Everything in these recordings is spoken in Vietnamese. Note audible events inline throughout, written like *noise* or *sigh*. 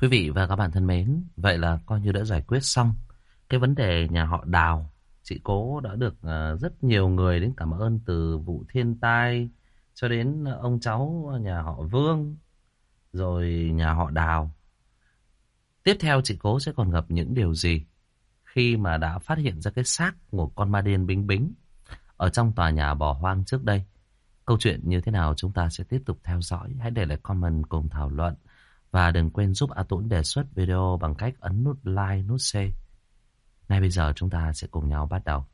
Quý vị và các bạn thân mến, vậy là coi như đã giải quyết xong cái vấn đề nhà họ Đào. Chị Cố đã được ờ, rất nhiều người đến cảm ơn từ vụ thiên tai cho đến ông cháu nhà họ Vương, rồi nhà họ Đào. Tiếp theo chị Cố sẽ còn gặp những điều gì khi mà đã phát hiện ra cái xác của con ma điên bính bính ở trong tòa nhà bỏ hoang trước đây. Câu chuyện như thế nào chúng ta sẽ tiếp tục theo dõi. Hãy để lại comment cùng thảo luận. Và đừng quên giúp A Tũng đề xuất video bằng cách ấn nút like, nút share. Ngay bây giờ chúng ta sẽ cùng nhau bắt đầu.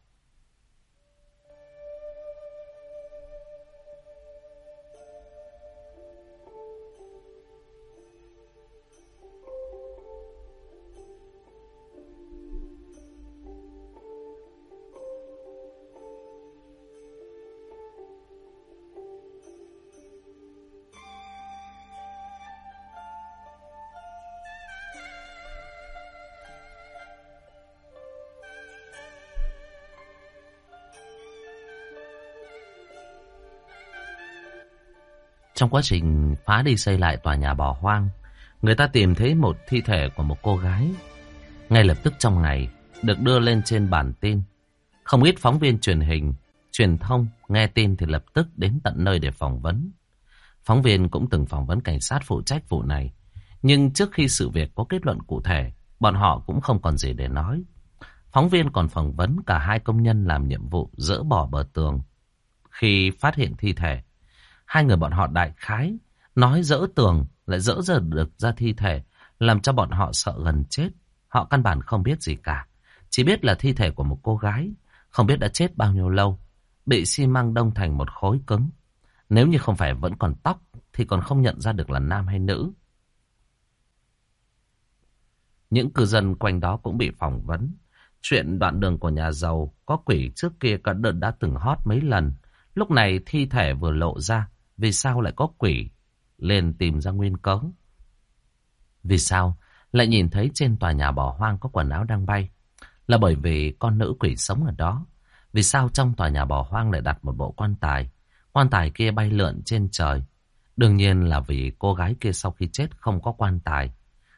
Trong quá trình phá đi xây lại tòa nhà bỏ hoang, người ta tìm thấy một thi thể của một cô gái. Ngay lập tức trong ngày, được đưa lên trên bản tin. Không ít phóng viên truyền hình, truyền thông nghe tin thì lập tức đến tận nơi để phỏng vấn. Phóng viên cũng từng phỏng vấn cảnh sát phụ trách vụ này. Nhưng trước khi sự việc có kết luận cụ thể, bọn họ cũng không còn gì để nói. Phóng viên còn phỏng vấn cả hai công nhân làm nhiệm vụ dỡ bỏ bờ tường. Khi phát hiện thi thể, Hai người bọn họ đại khái, nói dỡ tường lại dỡ ra được ra thi thể, làm cho bọn họ sợ gần chết. Họ căn bản không biết gì cả. Chỉ biết là thi thể của một cô gái, không biết đã chết bao nhiêu lâu, bị xi măng đông thành một khối cứng. Nếu như không phải vẫn còn tóc, thì còn không nhận ra được là nam hay nữ. Những cư dân quanh đó cũng bị phỏng vấn. Chuyện đoạn đường của nhà giàu có quỷ trước kia cả đợt đã từng hót mấy lần. Lúc này thi thể vừa lộ ra, vì sao lại có quỷ? Lên tìm ra nguyên cớ. Vì sao lại nhìn thấy trên tòa nhà bỏ hoang có quần áo đang bay? Là bởi vì con nữ quỷ sống ở đó. Vì sao trong tòa nhà bỏ hoang lại đặt một bộ quan tài? Quan tài kia bay lượn trên trời. Đương nhiên là vì cô gái kia sau khi chết không có quan tài.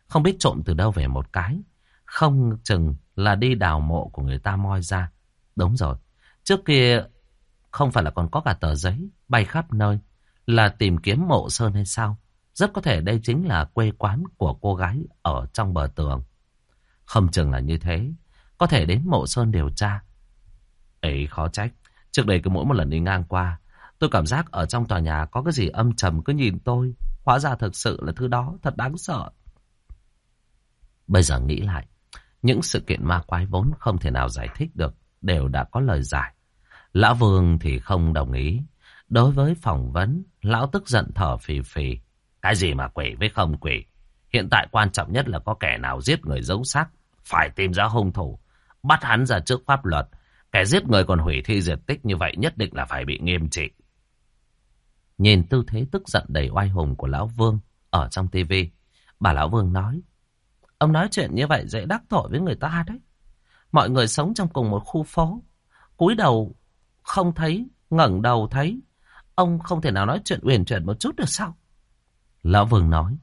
Không biết trộm từ đâu về một cái. Không chừng là đi đào mộ của người ta moi ra. Đúng rồi. Trước kia không phải là còn có cả tờ giấy bay khắp nơi là tìm kiếm mộ sơn hay sao? Rất có thể đây chính là quê quán của cô gái ở trong bờ tường. Không chừng là như thế. Có thể đến mộ sơn điều tra. Ấy khó trách. Trước đây cứ mỗi một lần đi ngang qua, tôi cảm giác ở trong tòa nhà có cái gì âm trầm cứ nhìn tôi. Hóa ra thực sự là thứ đó thật đáng sợ. Bây giờ nghĩ lại, những sự kiện ma quái vốn không thể nào giải thích được, đều đã có lời giải. lã Vương thì không đồng ý. Đối với phỏng vấn, lão tức giận thở phì phì. Cái gì mà quỷ với không quỷ? Hiện tại quan trọng nhất là có kẻ nào giết người giấu xác. Phải tìm ra hung thủ. Bắt hắn ra trước pháp luật. Kẻ giết người còn hủy thi diệt tích như vậy nhất định là phải bị nghiêm trị. Nhìn tư thế tức giận đầy oai hùng của Lão Vương ở trong tivi bà Lão Vương nói. Ông nói chuyện như vậy dễ đắc tội với người ta đấy. Mọi người sống trong cùng một khu phố. cúi đầu không thấy, ngẩng đầu thấy. Ông không thể nào nói chuyện uyển chuyển một chút được sao? Lão Vương nói.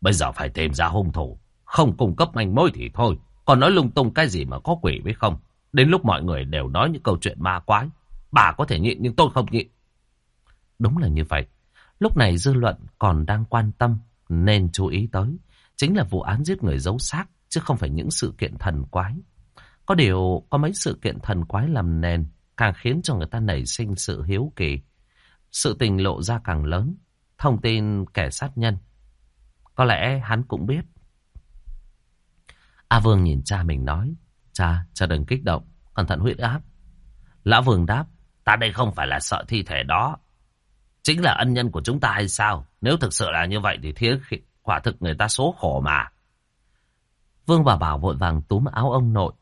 Bây giờ phải tìm ra hung thủ. Không cung cấp manh mối thì thôi. Còn nói lung tung cái gì mà có quỷ với không. Đến lúc mọi người đều nói những câu chuyện ma quái. Bà có thể nhịn nhưng tôi không nhịn. Đúng là như vậy. Lúc này dư luận còn đang quan tâm, nên chú ý tới. Chính là vụ án giết người giấu xác, chứ không phải những sự kiện thần quái. Có điều có mấy sự kiện thần quái làm nền, càng khiến cho người ta nảy sinh sự hiếu kỳ. Sự tình lộ ra càng lớn, thông tin kẻ sát nhân. Có lẽ hắn cũng biết. A Vương nhìn cha mình nói, cha, cha đừng kích động, cẩn thận huyết áp. Lão Vương đáp, ta đây không phải là sợ thi thể đó. Chính là ân nhân của chúng ta hay sao? Nếu thực sự là như vậy thì thiết quả thực người ta số khổ mà. Vương bà Bảo vội vàng túm áo ông nội.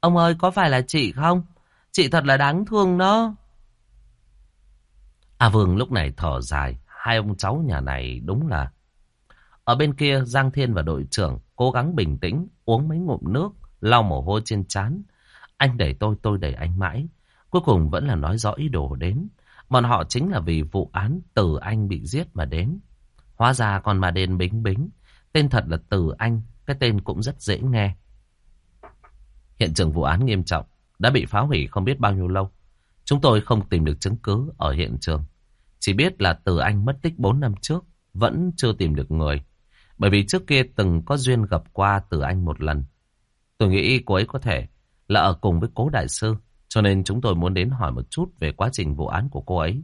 Ông ơi, có phải là chị không? Chị thật là đáng thương đó. A Vương lúc này thở dài. Hai ông cháu nhà này đúng là... Ở bên kia, Giang Thiên và đội trưởng cố gắng bình tĩnh, uống mấy ngụm nước, lau mồ hôi trên trán. Anh đẩy tôi, tôi đẩy anh mãi. Cuối cùng vẫn là nói rõ ý đồ đến. Bọn họ chính là vì vụ án từ anh bị giết mà đến. Hóa ra còn mà đền bính bính. Tên thật là Từ Anh, cái tên cũng rất dễ nghe. Hiện trường vụ án nghiêm trọng, đã bị phá hủy không biết bao nhiêu lâu. Chúng tôi không tìm được chứng cứ ở hiện trường. Chỉ biết là Từ Anh mất tích 4 năm trước, vẫn chưa tìm được người. Bởi vì trước kia từng có duyên gặp qua Từ Anh một lần. Tôi nghĩ cô ấy có thể là ở cùng với cố đại sư. Cho nên chúng tôi muốn đến hỏi một chút về quá trình vụ án của cô ấy.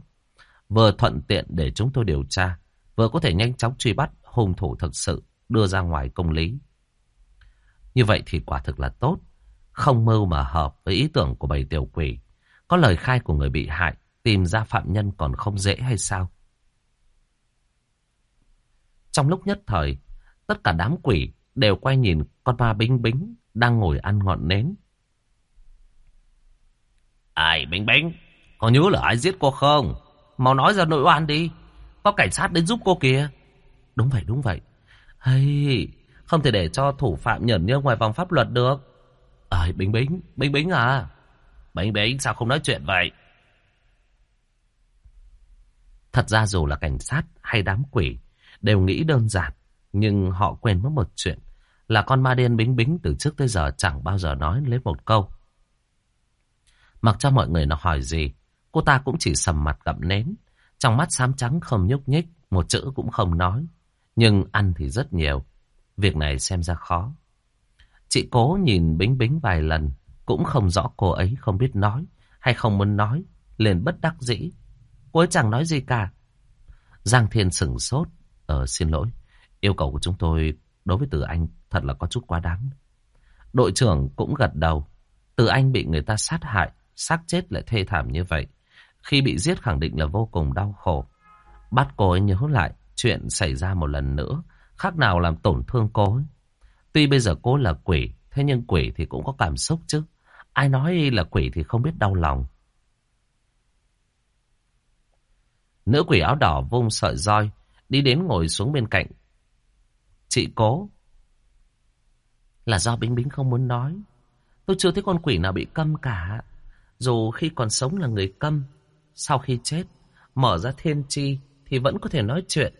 Vừa thuận tiện để chúng tôi điều tra, vừa có thể nhanh chóng truy bắt hung thủ thực sự đưa ra ngoài công lý. Như vậy thì quả thực là tốt. Không mưu mà hợp với ý tưởng của bầy tiểu quỷ. Có lời khai của người bị hại, tìm ra phạm nhân còn không dễ hay sao? Trong lúc nhất thời, tất cả đám quỷ đều quay nhìn con ma bính bính đang ngồi ăn ngọn nến. Ai bính bính, có nhớ là ai giết cô không? Mau nói ra nội oan đi. Có cảnh sát đến giúp cô kìa. Đúng vậy, đúng vậy. Hay, không thể để cho thủ phạm nhởn nhơ ngoài vòng pháp luật được. Ơi, Bính Bính, Bính Bính à? Bính Bính sao không nói chuyện vậy? Thật ra dù là cảnh sát hay đám quỷ đều nghĩ đơn giản. Nhưng họ quên mất một chuyện là con ma đen Bính Bính từ trước tới giờ chẳng bao giờ nói lấy một câu. Mặc cho mọi người nó hỏi gì, cô ta cũng chỉ sầm mặt gặm nến. Trong mắt xám trắng không nhúc nhích, một chữ cũng không nói. Nhưng ăn thì rất nhiều. Việc này xem ra khó. Chị cố nhìn Bính Bính vài lần, cũng không rõ cô ấy không biết nói hay không muốn nói, liền bất đắc dĩ. Cô ấy chẳng nói gì cả. Giang Thiên sửng sốt. Ờ, xin lỗi, yêu cầu của chúng tôi đối với Từ Anh thật là có chút quá đáng. Đội trưởng cũng gật đầu. Từ Anh bị người ta sát hại, xác chết lại thê thảm như vậy. Khi bị giết khẳng định là vô cùng đau khổ. Bắt cô ấy nhớ lại chuyện xảy ra một lần nữa, khác nào làm tổn thương cô ấy. Tuy bây giờ cô là quỷ, thế nhưng quỷ thì cũng có cảm xúc chứ. Ai nói là quỷ thì không biết đau lòng. Nữ quỷ áo đỏ vung sợi roi, đi đến ngồi xuống bên cạnh. Chị cố. Là do Bính Bính không muốn nói. Tôi chưa thấy con quỷ nào bị câm cả. Dù khi còn sống là người câm, sau khi chết, mở ra thiên chi thì vẫn có thể nói chuyện.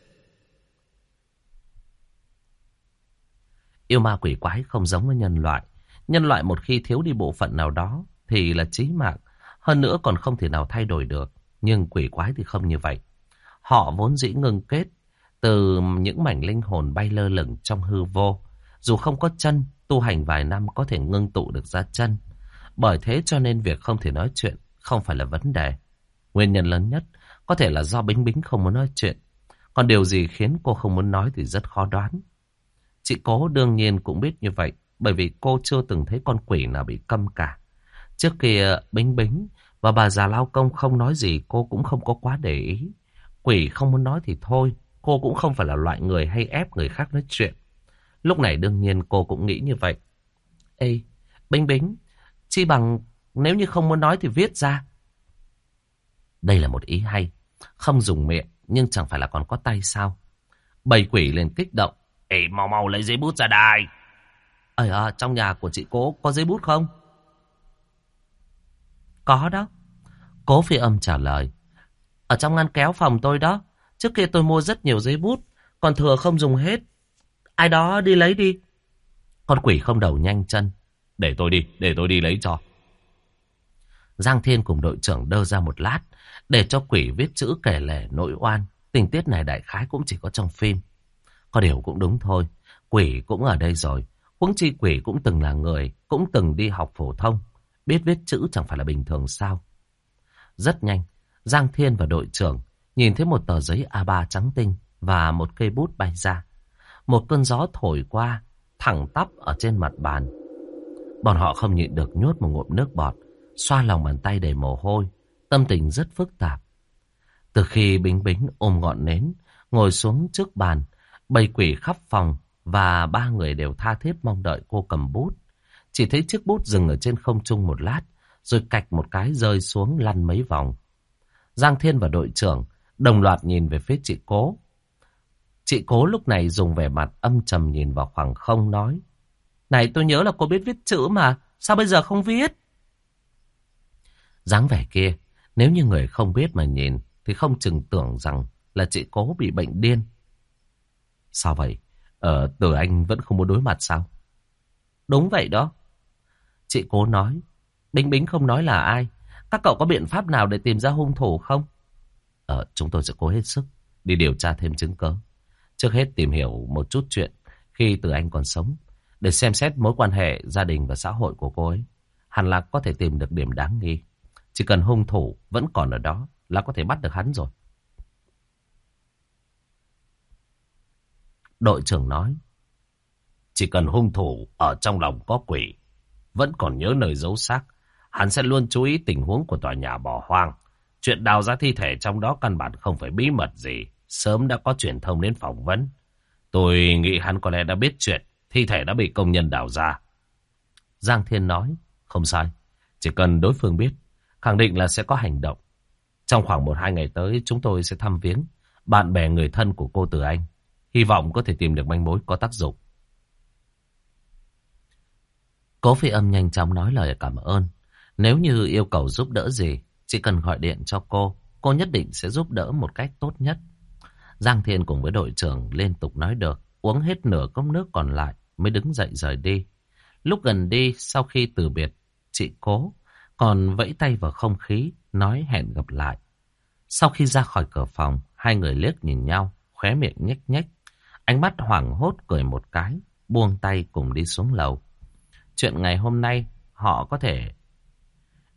Yêu ma quỷ quái không giống với nhân loại. Nhân loại một khi thiếu đi bộ phận nào đó thì là chí mạng. Hơn nữa còn không thể nào thay đổi được. Nhưng quỷ quái thì không như vậy. Họ vốn dĩ ngưng kết từ những mảnh linh hồn bay lơ lửng trong hư vô. Dù không có chân, tu hành vài năm có thể ngưng tụ được ra chân. Bởi thế cho nên việc không thể nói chuyện không phải là vấn đề. Nguyên nhân lớn nhất có thể là do Bính Bính không muốn nói chuyện. Còn điều gì khiến cô không muốn nói thì rất khó đoán. Chị cố đương nhiên cũng biết như vậy, bởi vì cô chưa từng thấy con quỷ nào bị câm cả. Trước kia Bính Bính và bà già lao công không nói gì cô cũng không có quá để ý. Quỷ không muốn nói thì thôi, cô cũng không phải là loại người hay ép người khác nói chuyện. Lúc này đương nhiên cô cũng nghĩ như vậy. Ê, Bính Bính, chi bằng nếu như không muốn nói thì viết ra. Đây là một ý hay. Không dùng miệng, nhưng chẳng phải là còn có tay sao. Bầy quỷ lên kích động. Ê, mau mau lấy giấy bút ra đài. Ây à, trong nhà của chị cố có giấy bút không? Có đó. Cố phi âm trả lời. Ở trong ngăn kéo phòng tôi đó. Trước kia tôi mua rất nhiều giấy bút. Còn thừa không dùng hết. Ai đó đi lấy đi. Con quỷ không đầu nhanh chân. Để tôi đi, để tôi đi lấy cho. Giang Thiên cùng đội trưởng đơ ra một lát. Để cho quỷ viết chữ kể lể nội oan. Tình tiết này đại khái cũng chỉ có trong phim. Có điều cũng đúng thôi. Quỷ cũng ở đây rồi. Huống chi quỷ cũng từng là người. Cũng từng đi học phổ thông. Biết viết chữ chẳng phải là bình thường sao. Rất nhanh. Giang Thiên và đội trưởng nhìn thấy một tờ giấy A3 trắng tinh và một cây bút bay ra. Một cơn gió thổi qua, thẳng tắp ở trên mặt bàn. Bọn họ không nhịn được nhốt một ngụm nước bọt, xoa lòng bàn tay đầy mồ hôi, tâm tình rất phức tạp. Từ khi Bính Bính ôm ngọn nến, ngồi xuống trước bàn, bầy quỷ khắp phòng và ba người đều tha thiết mong đợi cô cầm bút. Chỉ thấy chiếc bút dừng ở trên không trung một lát, rồi cạch một cái rơi xuống lăn mấy vòng. Giang Thiên và đội trưởng đồng loạt nhìn về phía chị Cố. Chị Cố lúc này dùng vẻ mặt âm trầm nhìn vào khoảng không nói. Này tôi nhớ là cô biết viết chữ mà, sao bây giờ không viết? dáng vẻ kia, nếu như người không biết mà nhìn, thì không chừng tưởng rằng là chị Cố bị bệnh điên. Sao vậy? Ờ, từ anh vẫn không muốn đối mặt sao? Đúng vậy đó. Chị cố nói. Bính Bính không nói là ai. Các cậu có biện pháp nào để tìm ra hung thủ không? Ờ, chúng tôi sẽ cố hết sức đi điều tra thêm chứng cớ. Trước hết tìm hiểu một chút chuyện khi từ anh còn sống. Để xem xét mối quan hệ gia đình và xã hội của cô ấy. Hẳn là có thể tìm được điểm đáng nghi. Chỉ cần hung thủ vẫn còn ở đó là có thể bắt được hắn rồi. Đội trưởng nói. Chỉ cần hung thủ ở trong lòng có quỷ, vẫn còn nhớ nơi giấu xác, hắn sẽ luôn chú ý tình huống của tòa nhà bỏ hoang. Chuyện đào ra thi thể trong đó căn bản không phải bí mật gì, sớm đã có truyền thông đến phỏng vấn. Tôi nghĩ hắn có lẽ đã biết chuyện, thi thể đã bị công nhân đào ra. Giang Thiên nói, không sai, chỉ cần đối phương biết, khẳng định là sẽ có hành động. Trong khoảng một hai ngày tới, chúng tôi sẽ thăm viếng bạn bè người thân của cô Từ Anh. Hy vọng có thể tìm được manh mối có tác dụng. Cố phi âm nhanh chóng nói lời cảm ơn. Nếu như yêu cầu giúp đỡ gì, chỉ cần gọi điện cho cô, cô nhất định sẽ giúp đỡ một cách tốt nhất. Giang Thiên cùng với đội trưởng liên tục nói được, uống hết nửa cốc nước còn lại mới đứng dậy rời đi. Lúc gần đi, sau khi từ biệt, chị cố còn vẫy tay vào không khí, nói hẹn gặp lại. Sau khi ra khỏi cửa phòng, hai người liếc nhìn nhau, khóe miệng nhếch nhếch. Ánh mắt hoảng hốt cười một cái, buông tay cùng đi xuống lầu. Chuyện ngày hôm nay, họ có thể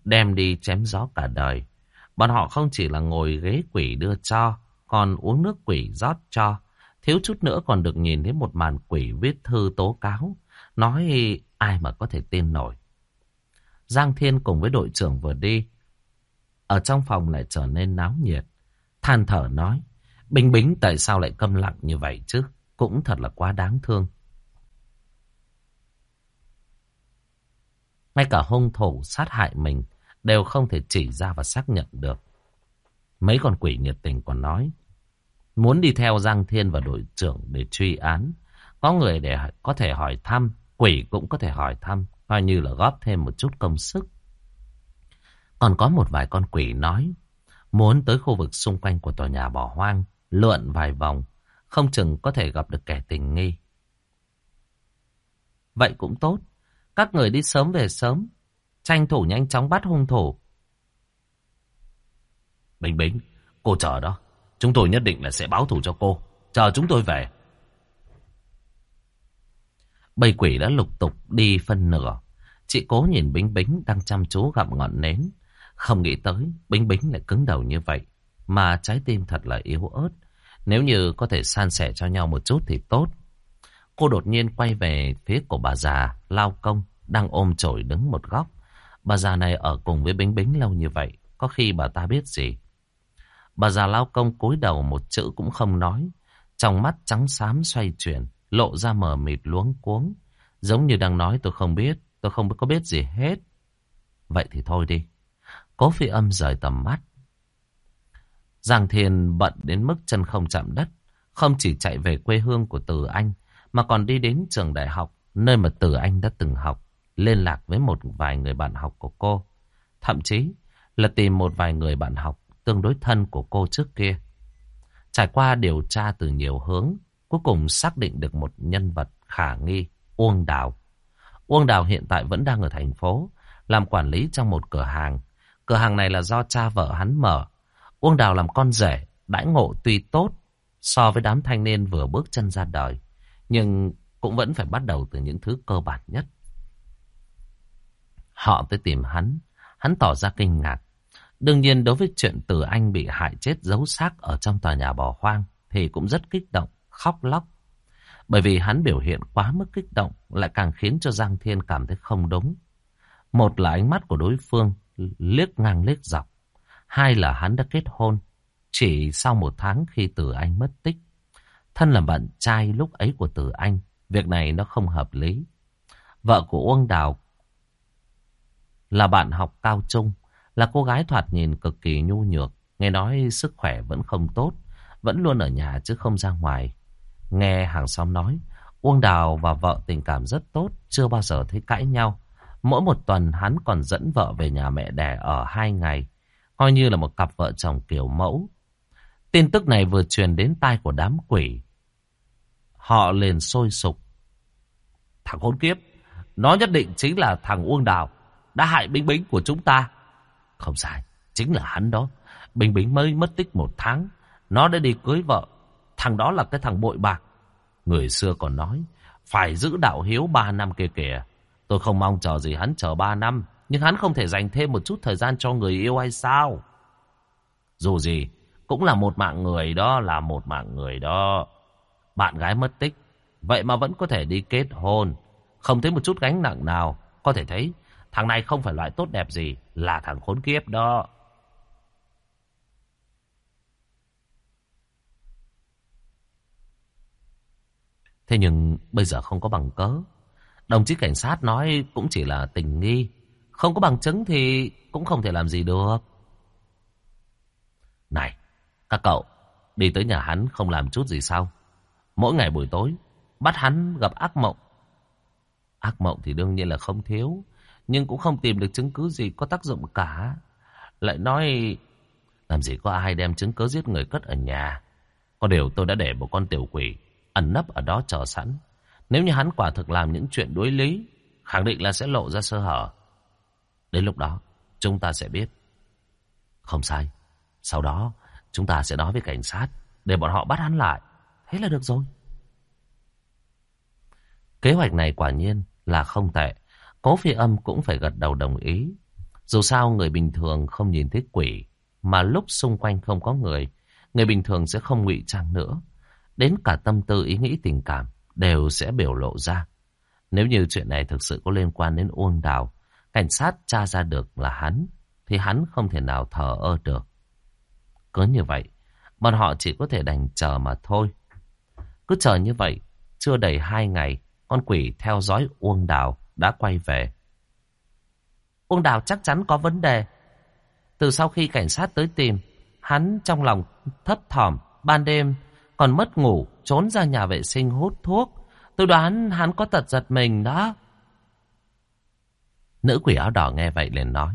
đem đi chém gió cả đời. Bọn họ không chỉ là ngồi ghế quỷ đưa cho, còn uống nước quỷ rót cho. Thiếu chút nữa còn được nhìn thấy một màn quỷ viết thư tố cáo. Nói ai mà có thể tin nổi. Giang Thiên cùng với đội trưởng vừa đi. Ở trong phòng lại trở nên náo nhiệt. Than thở nói. Bình Bính tại sao lại câm lặng như vậy chứ? Cũng thật là quá đáng thương. Ngay cả hung thủ sát hại mình đều không thể chỉ ra và xác nhận được. Mấy con quỷ nhiệt tình còn nói. Muốn đi theo Giang Thiên và đội trưởng để truy án. Có người để có thể hỏi thăm. Quỷ cũng có thể hỏi thăm. Coi như là góp thêm một chút công sức. Còn có một vài con quỷ nói. Muốn tới khu vực xung quanh của tòa nhà bỏ hoang. Lượn vài vòng. Không chừng có thể gặp được kẻ tình nghi. Vậy cũng tốt. Các người đi sớm về sớm. Tranh thủ nhanh chóng bắt hung thủ. Bình Bình, cô chờ đó. Chúng tôi nhất định là sẽ báo thù cho cô. Chờ chúng tôi về. Bầy quỷ đã lục tục đi phân nửa. Chị cố nhìn Bính Bính đang chăm chú gặm ngọn nến. Không nghĩ tới Bính Bính lại cứng đầu như vậy. Mà trái tim thật là yếu ớt. Nếu như có thể san sẻ cho nhau một chút thì tốt. Cô đột nhiên quay về phía của bà già, lao công, đang ôm chổi đứng một góc. Bà già này ở cùng với Bính Bính lâu như vậy, có khi bà ta biết gì. Bà già lao công cúi đầu một chữ cũng không nói. Trong mắt trắng xám xoay chuyển, lộ ra mờ mịt luống cuống. Giống như đang nói tôi không biết, tôi không có biết gì hết. Vậy thì thôi đi. Cố phi âm rời tầm mắt. Giang Thiên bận đến mức chân không chạm đất. Không chỉ chạy về quê hương của Từ Anh, mà còn đi đến trường đại học, nơi mà Tử Anh đã từng học liên lạc với một vài người bạn học của cô. Thậm chí là tìm một vài người bạn học tương đối thân của cô trước kia. Trải qua điều tra từ nhiều hướng, cuối cùng xác định được một nhân vật khả nghi, Uông Đào. Uông Đào hiện tại vẫn đang ở thành phố, làm quản lý trong một cửa hàng. Cửa hàng này là do cha vợ hắn mở. Uông Đào làm con rể, đãi ngộ tuy tốt so với đám thanh niên vừa bước chân ra đời, nhưng cũng vẫn phải bắt đầu từ những thứ cơ bản nhất. Họ tới tìm hắn. Hắn tỏ ra kinh ngạc. Đương nhiên đối với chuyện Từ Anh bị hại chết giấu xác ở trong tòa nhà bỏ hoang thì cũng rất kích động, khóc lóc. Bởi vì hắn biểu hiện quá mức kích động lại càng khiến cho Giang Thiên cảm thấy không đúng. Một là ánh mắt của đối phương liếc ngang liếc dọc. Hai là hắn đã kết hôn chỉ sau một tháng khi Từ Anh mất tích. Thân là bạn trai lúc ấy của Tử Anh, việc này nó không hợp lý. Vợ của Uông Đào là bạn học cao trung, là cô gái thoạt nhìn cực kỳ nhu nhược, nghe nói sức khỏe vẫn không tốt, vẫn luôn ở nhà chứ không ra ngoài. Nghe hàng xóm nói, Uông Đào và vợ tình cảm rất tốt, chưa bao giờ thấy cãi nhau. Mỗi một tuần hắn còn dẫn vợ về nhà mẹ đẻ ở hai ngày, coi như là một cặp vợ chồng kiểu mẫu. Tin tức này vừa truyền đến tai của đám quỷ. Họ liền sôi sục. Thằng khốn kiếp, nó nhất định chính là thằng Uông Đào, đã hại Bính Bính của chúng ta. Không sai, chính là hắn đó. Bình Bính mới mất tích một tháng, nó đã đi cưới vợ. Thằng đó là cái thằng bội bạc. Người xưa còn nói, phải giữ đạo hiếu ba năm kia kìa. Tôi không mong chờ gì hắn chờ ba năm, nhưng hắn không thể dành thêm một chút thời gian cho người yêu hay sao? Dù gì, cũng là một mạng người đó, là một mạng người đó. Bạn gái mất tích, vậy mà vẫn có thể đi kết hôn. Không thấy một chút gánh nặng nào, có thể thấy thằng này không phải loại tốt đẹp gì, là thằng khốn kiếp đó. Thế nhưng bây giờ không có bằng cớ. Đồng chí cảnh sát nói cũng chỉ là tình nghi. Không có bằng chứng thì cũng không thể làm gì được. Này, các cậu, đi tới nhà hắn không làm chút gì sao? Mỗi ngày buổi tối, bắt hắn gặp ác mộng. Ác mộng thì đương nhiên là không thiếu, nhưng cũng không tìm được chứng cứ gì có tác dụng cả. Lại nói, làm gì có ai đem chứng cứ giết người cất ở nhà. Có điều tôi đã để một con tiểu quỷ ẩn nấp ở đó chờ sẵn. Nếu như hắn quả thực làm những chuyện đối lý, khẳng định là sẽ lộ ra sơ hở. Đến lúc đó, chúng ta sẽ biết. Không sai. Sau đó, chúng ta sẽ nói với cảnh sát để bọn họ bắt hắn lại. Thế là được rồi. Kế hoạch này quả nhiên là không tệ. Cố phi âm cũng phải gật đầu đồng ý. Dù sao người bình thường không nhìn thấy quỷ, mà lúc xung quanh không có người, người bình thường sẽ không ngụy trang nữa. Đến cả tâm tư ý nghĩ tình cảm đều sẽ biểu lộ ra. Nếu như chuyện này thực sự có liên quan đến Uông Đào, cảnh sát tra ra được là hắn, thì hắn không thể nào thờ ơ được. Cứ như vậy, bọn họ chỉ có thể đành chờ mà thôi. Cứ chờ như vậy, chưa đầy hai ngày, con quỷ theo dõi Uông Đào đã quay về. Uông Đào chắc chắn có vấn đề. Từ sau khi cảnh sát tới tìm, hắn trong lòng thấp thỏm, ban đêm còn mất ngủ, trốn ra nhà vệ sinh hút thuốc. Tôi đoán hắn có tật giật mình đó. Nữ quỷ áo đỏ nghe vậy liền nói.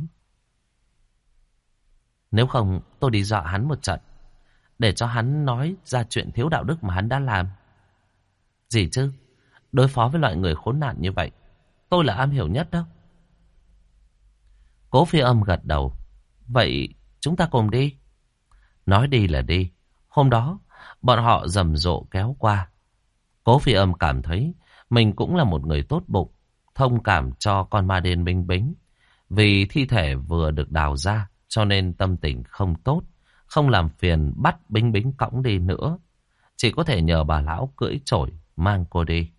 Nếu không tôi đi dọa hắn một trận. Để cho hắn nói ra chuyện thiếu đạo đức mà hắn đã làm. Gì chứ? Đối phó với loại người khốn nạn như vậy. Tôi là am hiểu nhất đó. Cố phi âm gật đầu. Vậy chúng ta cùng đi. Nói đi là đi. Hôm đó bọn họ rầm rộ kéo qua. Cố phi âm cảm thấy mình cũng là một người tốt bụng, thông cảm cho con ma đen binh bính. Vì thi thể vừa được đào ra, cho nên tâm tình không tốt, không làm phiền bắt bính bính cõng đi nữa. Chỉ có thể nhờ bà lão cưỡi trổi mang cô đi.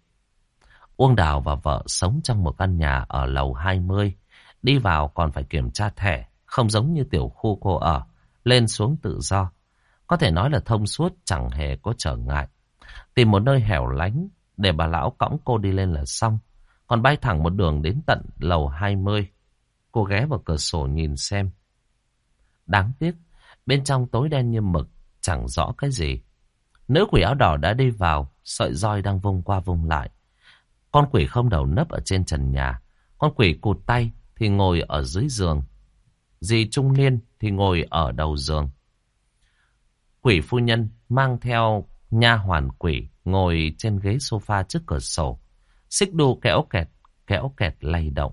Uông Đào và vợ sống trong một căn nhà ở lầu 20. Đi vào còn phải kiểm tra thẻ, không giống như tiểu khu cô ở, lên xuống tự do. Có thể nói là thông suốt chẳng hề có trở ngại. Tìm một nơi hẻo lánh để bà lão cõng cô đi lên là xong. Còn bay thẳng một đường đến tận lầu 20. Cô ghé vào cửa sổ nhìn xem. Đáng tiếc, bên trong tối đen như mực, chẳng rõ cái gì. Nữ quỷ áo đỏ đã đi vào, sợi roi đang vung qua vung lại. Con quỷ không đầu nấp ở trên trần nhà. Con quỷ cụt tay thì ngồi ở dưới giường. Dì trung niên thì ngồi ở đầu giường. Quỷ phu nhân mang theo nha hoàn quỷ ngồi trên ghế sofa trước cửa sổ. Xích đu kéo kẹt, kéo kẹt lay động.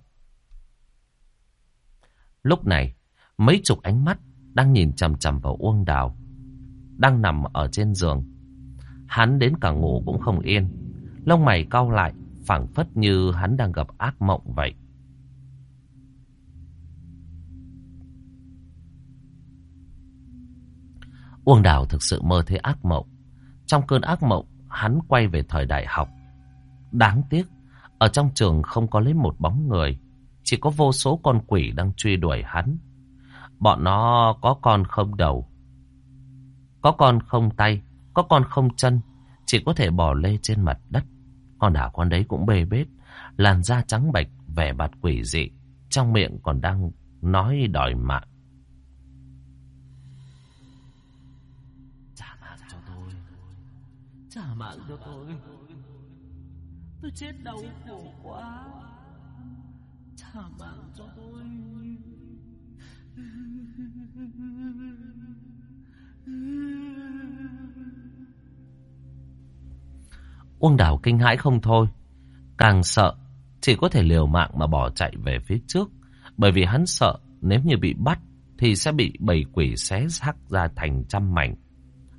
Lúc này, mấy chục ánh mắt đang nhìn chằm chằm vào Uông Đào. Đang nằm ở trên giường. Hắn đến cả ngủ cũng không yên. Lông mày cau lại, phảng phất như hắn đang gặp ác mộng vậy. Uông Đào thực sự mơ thấy ác mộng. Trong cơn ác mộng, hắn quay về thời đại học. Đáng tiếc, ở trong trường không có lấy một bóng người. Chỉ có vô số con quỷ đang truy đuổi hắn. Bọn nó có con không đầu. Có con không tay, có con không chân. Chỉ có thể bỏ lê trên mặt đất. Con nào con đấy cũng bê bết. Làn da trắng bạch, vẻ mặt quỷ dị. Trong miệng còn đang nói đòi mạng. Trả mạng cho tôi Tôi chết đau khổ quá Trả mạng cho tôi Uông đảo kinh hãi không thôi. Càng sợ, chỉ có thể liều mạng mà bỏ chạy về phía trước. Bởi vì hắn sợ nếu như bị bắt thì sẽ bị bầy quỷ xé xác ra thành trăm mảnh.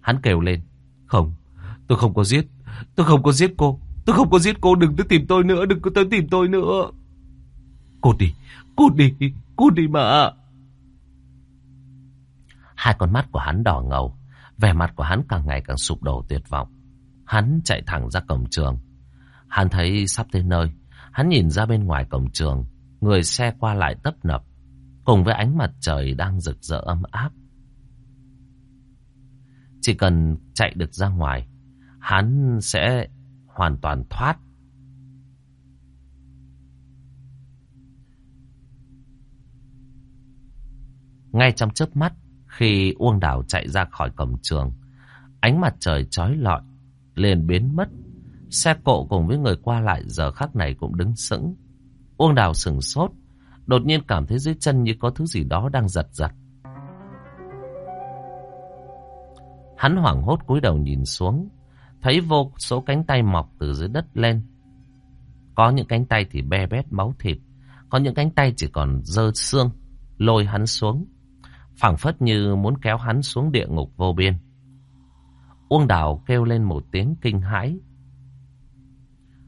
Hắn kêu lên. Không, tôi không có giết. Tôi không có giết cô. Tôi không có giết cô. Đừng tới tìm tôi nữa. Đừng có tới tìm tôi nữa. Cô đi. Cô đi. Cô đi mà. Hai con mắt của hắn đỏ ngầu. Vẻ mặt của hắn càng ngày càng sụp đổ tuyệt vọng. Hắn chạy thẳng ra cổng trường. Hắn thấy sắp tới nơi. Hắn nhìn ra bên ngoài cổng trường. Người xe qua lại tấp nập. Cùng với ánh mặt trời đang rực rỡ ấm áp. Chỉ cần chạy được ra ngoài. Hắn sẽ hoàn toàn thoát. Ngay trong chớp mắt, khi Uông Đảo chạy ra khỏi cổng trường, ánh mặt trời chói lọi, liền biến mất. Xe cộ cùng với người qua lại giờ khắc này cũng đứng sững. Uông Đào sừng sốt, đột nhiên cảm thấy dưới chân như có thứ gì đó đang giật giật. Hắn hoảng hốt cúi đầu nhìn xuống, thấy vô số cánh tay mọc từ dưới đất lên. Có những cánh tay thì be bét máu thịt, có những cánh tay chỉ còn dơ xương, lôi hắn xuống phảng phất như muốn kéo hắn xuống địa ngục vô biên. Uông Đào kêu lên một tiếng kinh hãi.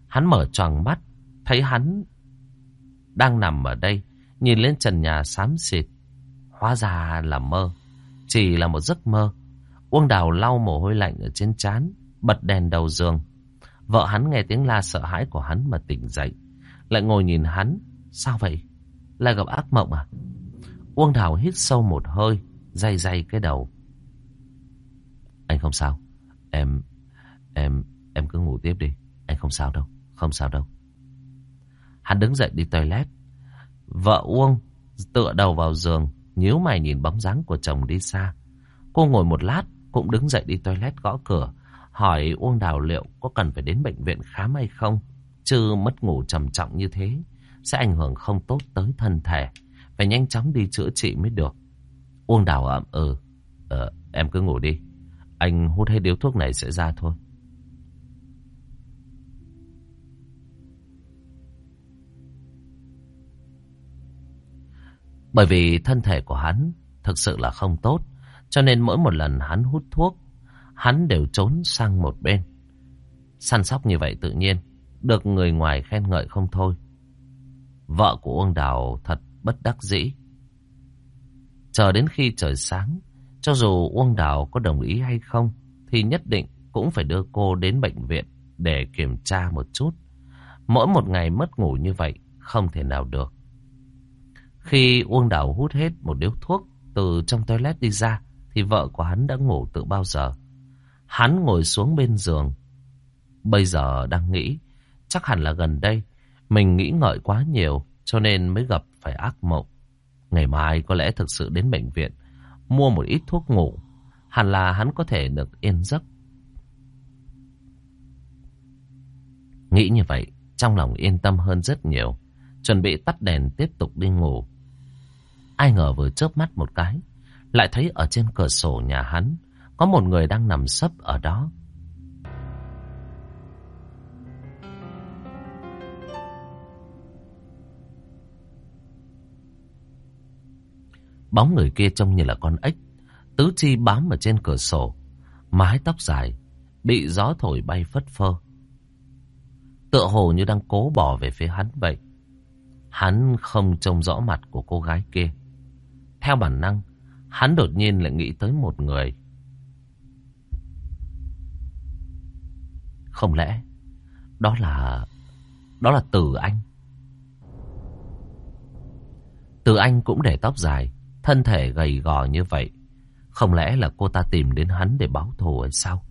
Hắn mở tròn mắt, thấy hắn đang nằm ở đây, nhìn lên trần nhà xám xịt. Hóa ra là mơ, chỉ là một giấc mơ. Uông Đào lau mồ hôi lạnh ở trên trán, bật đèn đầu giường. Vợ hắn nghe tiếng la sợ hãi của hắn mà tỉnh dậy, lại ngồi nhìn hắn. Sao vậy? Lại gặp ác mộng à? Uông Đào hít sâu một hơi, day day cái đầu. Anh không sao. Em, em, em cứ ngủ tiếp đi. Anh không sao đâu, không sao đâu. Hắn đứng dậy đi toilet. Vợ Uông tựa đầu vào giường, nhíu mày nhìn bóng dáng của chồng đi xa. Cô ngồi một lát, cũng đứng dậy đi toilet gõ cửa, hỏi Uông Đào liệu có cần phải đến bệnh viện khám hay không. Chứ mất ngủ trầm trọng như thế, sẽ ảnh hưởng không tốt tới thân thể. Phải nhanh chóng đi chữa trị mới được. Uông đào ậm ừ. Ờ, em cứ ngủ đi. Anh hút hết điếu thuốc này sẽ ra thôi. Bởi vì thân thể của hắn thực sự là không tốt. Cho nên mỗi một lần hắn hút thuốc, hắn đều trốn sang một bên. Săn sóc như vậy tự nhiên, được người ngoài khen ngợi không thôi. Vợ của Uông Đào thật bất đắc dĩ. Chờ đến khi trời sáng, cho dù Uông Đào có đồng ý hay không, thì nhất định cũng phải đưa cô đến bệnh viện để kiểm tra một chút. Mỗi một ngày mất ngủ như vậy, không thể nào được. Khi Uông Đào hút hết một điếu thuốc từ trong toilet đi ra, thì vợ của hắn đã ngủ từ bao giờ. Hắn ngồi xuống bên giường. Bây giờ đang nghĩ, chắc hẳn là gần đây, mình nghĩ ngợi quá nhiều, cho nên mới gặp phải ác mộng. Ngày mai có lẽ thực sự đến bệnh viện, mua một ít thuốc ngủ, hẳn là hắn có thể được yên giấc. Nghĩ như vậy, trong lòng yên tâm hơn rất nhiều, chuẩn bị tắt đèn tiếp tục đi ngủ. Ai ngờ vừa chớp mắt một cái, lại thấy ở trên cửa sổ nhà hắn, có một người đang nằm sấp ở đó. Bóng người kia trông như là con ếch, tứ chi bám ở trên cửa sổ, mái tóc dài, bị gió thổi bay phất phơ. Tựa hồ như đang cố bỏ về phía hắn vậy. Hắn không trông rõ mặt của cô gái kia. Theo bản năng, hắn đột nhiên lại nghĩ tới một người. Không lẽ đó là đó là Từ Anh? Từ Anh cũng để tóc dài, Thân thể gầy gò như vậy, Không lẽ là cô ta tìm đến hắn để báo thù hay sao?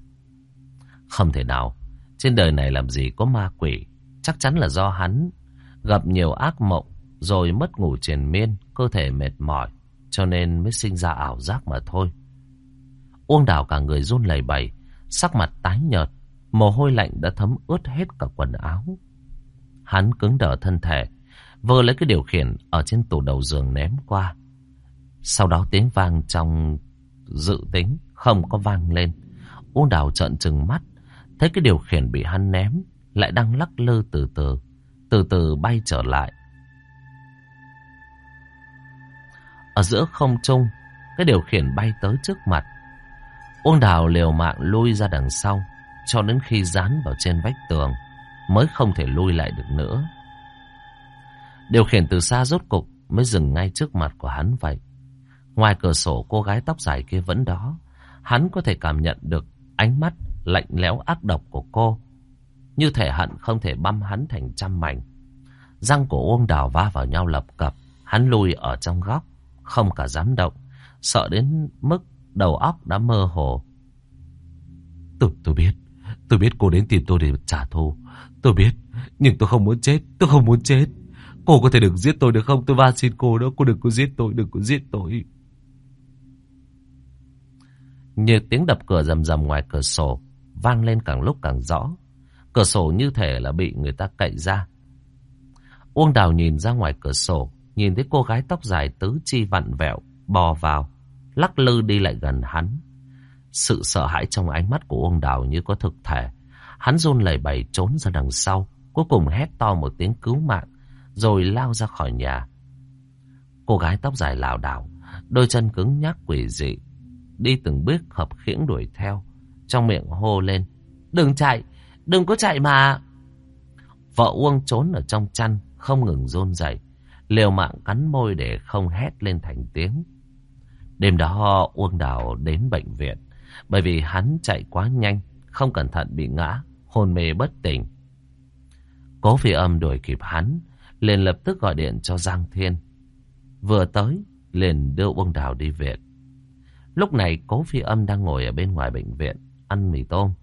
Không thể nào, Trên đời này làm gì có ma quỷ. Chắc chắn là do hắn Gặp nhiều ác mộng Rồi mất ngủ triền miên, Cơ thể mệt mỏi, Cho nên mới sinh ra ảo giác mà thôi. Uông đào cả người run lẩy bẩy, Sắc mặt tái nhợt, Mồ hôi lạnh đã thấm ướt hết cả quần áo. Hắn cứng đờ thân thể, Vơ lấy cái điều khiển Ở trên tủ đầu giường ném qua sau đó tiếng vang trong dự tính không có vang lên. Uông đào trợn trừng mắt, Thấy cái điều khiển bị hắn ném lại đang lắc lư từ từ, từ từ bay trở lại. Ở giữa không trung, cái điều khiển bay tới trước mặt. Uông đào liều mạng lui ra đằng sau, cho đến khi dán vào trên vách tường, mới không thể lui lại được nữa. Điều khiển từ xa rốt cục mới dừng ngay trước mặt của hắn vậy. Ngoài cửa sổ cô gái tóc dài kia vẫn đó, hắn có thể cảm nhận được ánh mắt lạnh lẽo ác độc của cô. Như thể hận không thể băm hắn thành trăm mảnh. Răng của Uông Đào va vào nhau lập cập, hắn lùi ở trong góc, không cả dám động, sợ đến mức đầu óc đã mơ hồ. Tôi, tôi biết, tôi biết cô đến tìm tôi để trả thù. Tôi biết, nhưng tôi không muốn chết, tôi không muốn chết. Cô có thể đừng giết tôi được không? Tôi van xin cô đó, cô đừng có giết tôi, đừng có giết tôi. Như tiếng đập cửa rầm rầm ngoài cửa sổ, vang lên càng lúc càng rõ. Cửa sổ như thể là bị người ta cậy ra. Uông Đào nhìn ra ngoài cửa sổ, nhìn thấy cô gái tóc dài tứ chi vặn vẹo, bò vào, lắc lư đi lại gần hắn. Sự sợ hãi trong ánh mắt của Uông Đào như có thực thể. Hắn run lẩy bẩy trốn ra đằng sau, cuối cùng hét to một tiếng cứu mạng, rồi lao ra khỏi nhà. Cô gái tóc dài lảo đảo, đôi chân cứng nhắc quỷ dị, đi từng bước hợp khiễng đuổi theo, trong miệng hô lên. Đừng chạy, đừng có chạy mà. Vợ Uông trốn ở trong chăn, không ngừng rôn dậy, liều mạng cắn môi để không hét lên thành tiếng. Đêm đó Uông Đào đến bệnh viện, bởi vì hắn chạy quá nhanh, không cẩn thận bị ngã, hôn mê bất tỉnh. Cố phi âm đuổi kịp hắn, liền lập tức gọi điện cho Giang Thiên. Vừa tới, liền đưa Uông Đào đi viện. Lúc này cố phi âm đang ngồi ở bên ngoài bệnh viện, ăn mì tôm.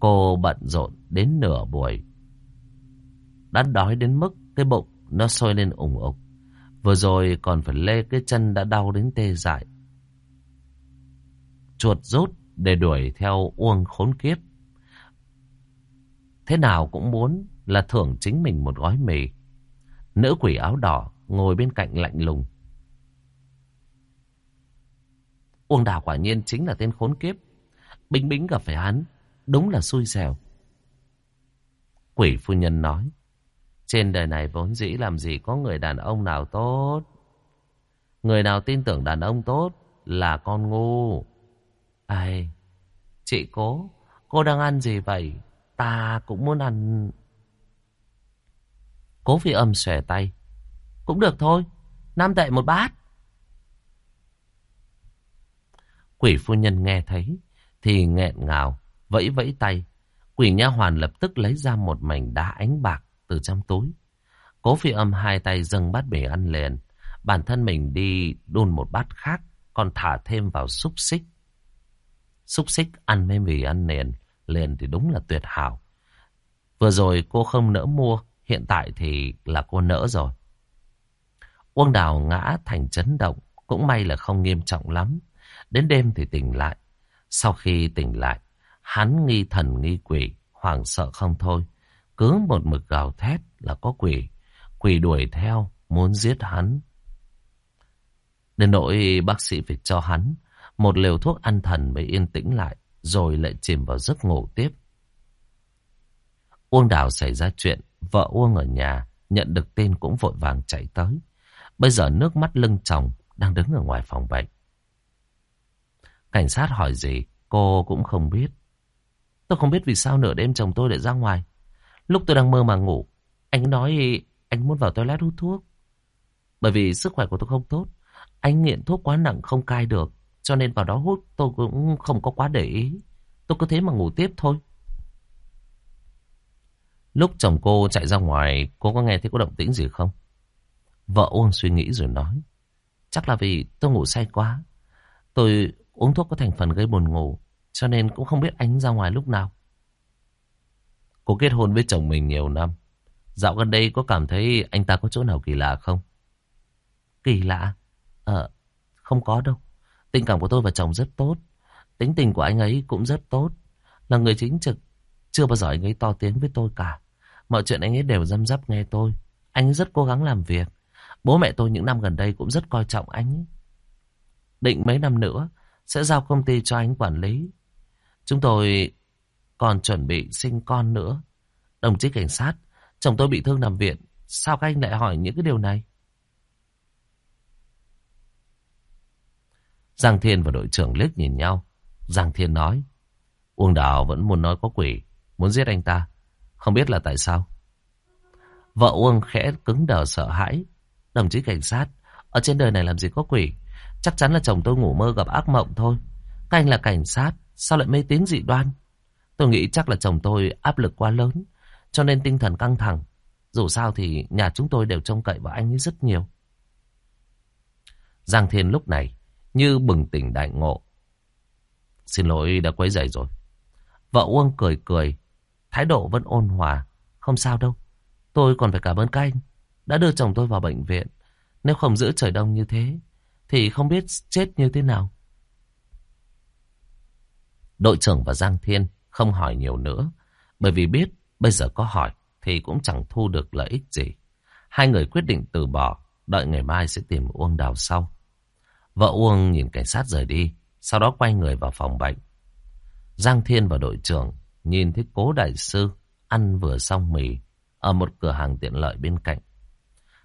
Cô bận rộn đến nửa buổi. Đã đói đến mức cái bụng nó sôi lên ủng ục. Vừa rồi còn phải lê cái chân đã đau đến tê dại. Chuột rút để đuổi theo Uông khốn kiếp. Thế nào cũng muốn là thưởng chính mình một gói mì. Nữ quỷ áo đỏ ngồi bên cạnh lạnh lùng. Uông Đào quả nhiên chính là tên khốn kiếp. Bính bính gặp phải hắn. Đúng là xui xẻo. Quỷ phu nhân nói. Trên đời này vốn dĩ làm gì có người đàn ông nào tốt. Người nào tin tưởng đàn ông tốt là con ngu. Ai, chị cố, cô đang ăn gì vậy? Ta cũng muốn ăn... Cố phi âm xòe tay. Cũng được thôi, năm tệ một bát. Quỷ phu nhân nghe thấy thì nghẹn ngào, vẫy vẫy tay. Quỷ nha hoàn lập tức lấy ra một mảnh đá ánh bạc từ trong túi. Cố phi âm hai tay dâng bát bể ăn liền. Bản thân mình đi đun một bát khác, còn thả thêm vào xúc xích. Xúc xích ăn mấy mì ăn liền, liền thì đúng là tuyệt hảo. Vừa rồi cô không nỡ mua, hiện tại thì là cô nỡ rồi. Uông đào ngã thành chấn động, cũng may là không nghiêm trọng lắm. Đến đêm thì tỉnh lại. Sau khi tỉnh lại, hắn nghi thần nghi quỷ, hoảng sợ không thôi. Cứ một mực gào thét là có quỷ. Quỷ đuổi theo, muốn giết hắn. Đến nỗi bác sĩ phải cho hắn một liều thuốc ăn thần mới yên tĩnh lại, rồi lại chìm vào giấc ngủ tiếp. Uông Đào xảy ra chuyện, vợ Uông ở nhà, nhận được tin cũng vội vàng chạy tới. Bây giờ nước mắt lưng chồng đang đứng ở ngoài phòng bệnh. Cảnh sát hỏi gì, cô cũng không biết. Tôi không biết vì sao nửa đêm chồng tôi lại ra ngoài. Lúc tôi đang mơ mà ngủ, anh nói anh muốn vào toilet hút thuốc. Bởi vì sức khỏe của tôi không tốt. Anh nghiện thuốc quá nặng không cai được. Cho nên vào đó hút tôi cũng không có quá để ý. Tôi cứ thế mà ngủ tiếp thôi. Lúc chồng cô chạy ra ngoài, cô có nghe thấy có động tĩnh gì không? Vợ Uông suy nghĩ rồi nói. Chắc là vì tôi ngủ say quá. Tôi uống thuốc có thành phần gây buồn ngủ. Cho nên cũng không biết ánh ra ngoài lúc nào. Cô kết hôn với chồng mình nhiều năm. Dạo gần đây có cảm thấy anh ta có chỗ nào kỳ lạ không? Kỳ lạ? Ờ, không có đâu. Tình cảm của tôi và chồng rất tốt. Tính tình của anh ấy cũng rất tốt. Là người chính trực. Chưa bao giờ anh ấy to tiếng với tôi cả. Mọi chuyện anh ấy đều dăm dắp nghe tôi. Anh ấy rất cố gắng làm việc. Bố mẹ tôi những năm gần đây cũng rất coi trọng anh ấy. Định mấy năm nữa sẽ giao công ty cho anh quản lý. Chúng tôi còn chuẩn bị sinh con nữa. Đồng chí cảnh sát, chồng tôi bị thương nằm viện. Sao các anh lại hỏi những cái điều này? Giang Thiên và đội trưởng liếc nhìn nhau. Giang Thiên nói, Uông Đào vẫn muốn nói có quỷ, muốn giết anh ta. Không biết là tại sao. Vợ Uông khẽ cứng đờ sợ hãi. Đồng chí cảnh sát, ở trên đời này làm gì có quỷ. Chắc chắn là chồng tôi ngủ mơ gặp ác mộng thôi. Các anh là cảnh sát, sao lại mê tín dị đoan? Tôi nghĩ chắc là chồng tôi áp lực quá lớn, cho nên tinh thần căng thẳng. Dù sao thì nhà chúng tôi đều trông cậy vào anh ấy rất nhiều. Giang Thiên lúc này như bừng tỉnh đại ngộ. Xin lỗi đã quấy rầy rồi. Vợ Uông cười cười, thái độ vẫn ôn hòa. Không sao đâu, tôi còn phải cảm ơn các anh đã đưa chồng tôi vào bệnh viện. Nếu không giữa trời đông như thế, thì không biết chết như thế nào. Đội trưởng và Giang Thiên không hỏi nhiều nữa, bởi vì biết bây giờ có hỏi thì cũng chẳng thu được lợi ích gì. Hai người quyết định từ bỏ, đợi ngày mai sẽ tìm Uông Đào sau. Vợ Uông nhìn cảnh sát rời đi, sau đó quay người vào phòng bệnh. Giang Thiên và đội trưởng nhìn thấy cố đại sư ăn vừa xong mì ở một cửa hàng tiện lợi bên cạnh.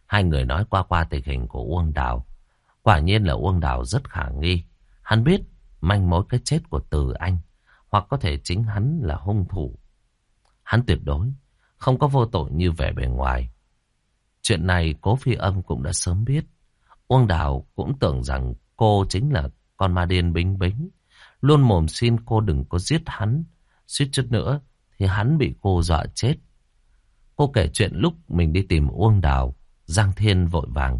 Hai người nói qua qua tình hình của Uông Đào. Quả nhiên là Uông Đào rất khả nghi. Hắn biết manh mối cái chết của Từ Anh, hoặc có thể chính hắn là hung thủ. Hắn tuyệt đối không có vô tội như vẻ bề ngoài. Chuyện này cố phi âm cũng đã sớm biết. Uông Đào cũng tưởng rằng cô chính là con ma điên bính bính. Luôn mồm xin cô đừng có giết hắn. Suýt chút nữa thì hắn bị cô dọa chết. Cô kể chuyện lúc mình đi tìm Uông Đào. Giang Thiên vội vàng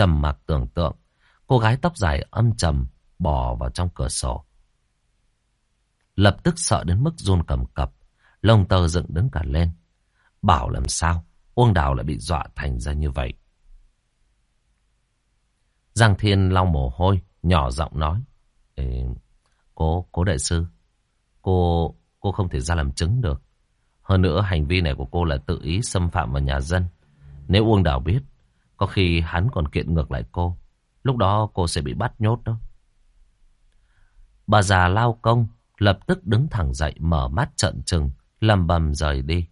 trầm mặc tưởng tượng. Cô gái tóc dài âm trầm bò vào trong cửa sổ. Lập tức sợ đến mức run cầm cập. Lông tơ dựng đứng cả lên. Bảo làm sao Uông Đào lại bị dọa thành ra như vậy. Giang Thiên lau mồ hôi, nhỏ giọng nói. Ê, cố, cố đại sư, cô, cô không thể ra làm chứng được. Hơn nữa hành vi này của cô là tự ý xâm phạm vào nhà dân. Nếu Uông Đào biết, có khi hắn còn kiện ngược lại cô. Lúc đó cô sẽ bị bắt nhốt đó. Bà già lao công lập tức đứng thẳng dậy mở mắt trợn trừng, lầm bầm rời đi.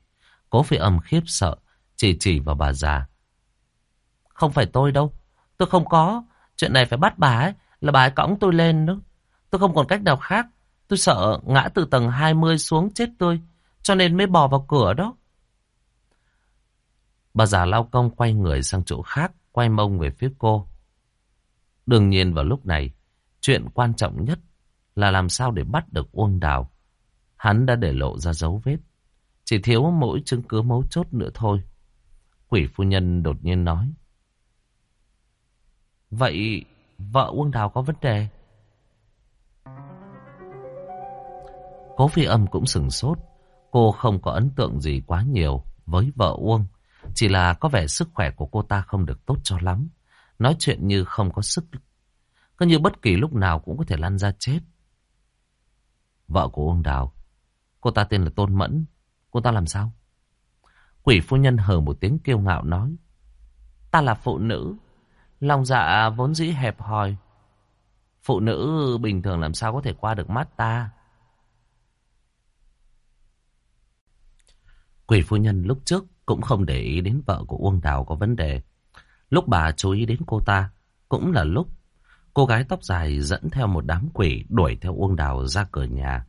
Cố phi âm khiếp sợ, chỉ chỉ vào bà già. Không phải tôi đâu, tôi không có. Chuyện này phải bắt bà ấy, là bà ấy cõng tôi lên đó. Tôi không còn cách nào khác. Tôi sợ ngã từ tầng 20 xuống chết tôi, cho nên mới bò vào cửa đó. Bà già lao công quay người sang chỗ khác, quay mông về phía cô. Đương nhiên vào lúc này, chuyện quan trọng nhất là làm sao để bắt được Uông Đào. Hắn đã để lộ ra dấu vết. Chỉ thiếu mỗi chứng cứ mấu chốt nữa thôi. Quỷ phu nhân đột nhiên nói. Vậy vợ Uông Đào có vấn đề? Cố phi âm cũng sừng sốt. Cô không có ấn tượng gì quá nhiều với vợ Uông. Chỉ là có vẻ sức khỏe của cô ta không được tốt cho lắm. Nói chuyện như không có sức. Cứ như bất kỳ lúc nào cũng có thể lăn ra chết. Vợ của ông Đào. Cô ta tên là Tôn Mẫn. Cô ta làm sao? Quỷ phu nhân hờ một tiếng kiêu ngạo nói. Ta là phụ nữ. Lòng dạ vốn dĩ hẹp hòi. Phụ nữ bình thường làm sao có thể qua được mắt ta. Quỷ phu nhân lúc trước cũng không để ý đến vợ của Uông Đào có vấn đề. Lúc bà chú ý đến cô ta, cũng là lúc cô gái tóc dài dẫn theo một đám quỷ đuổi theo Uông Đào ra cửa nhà.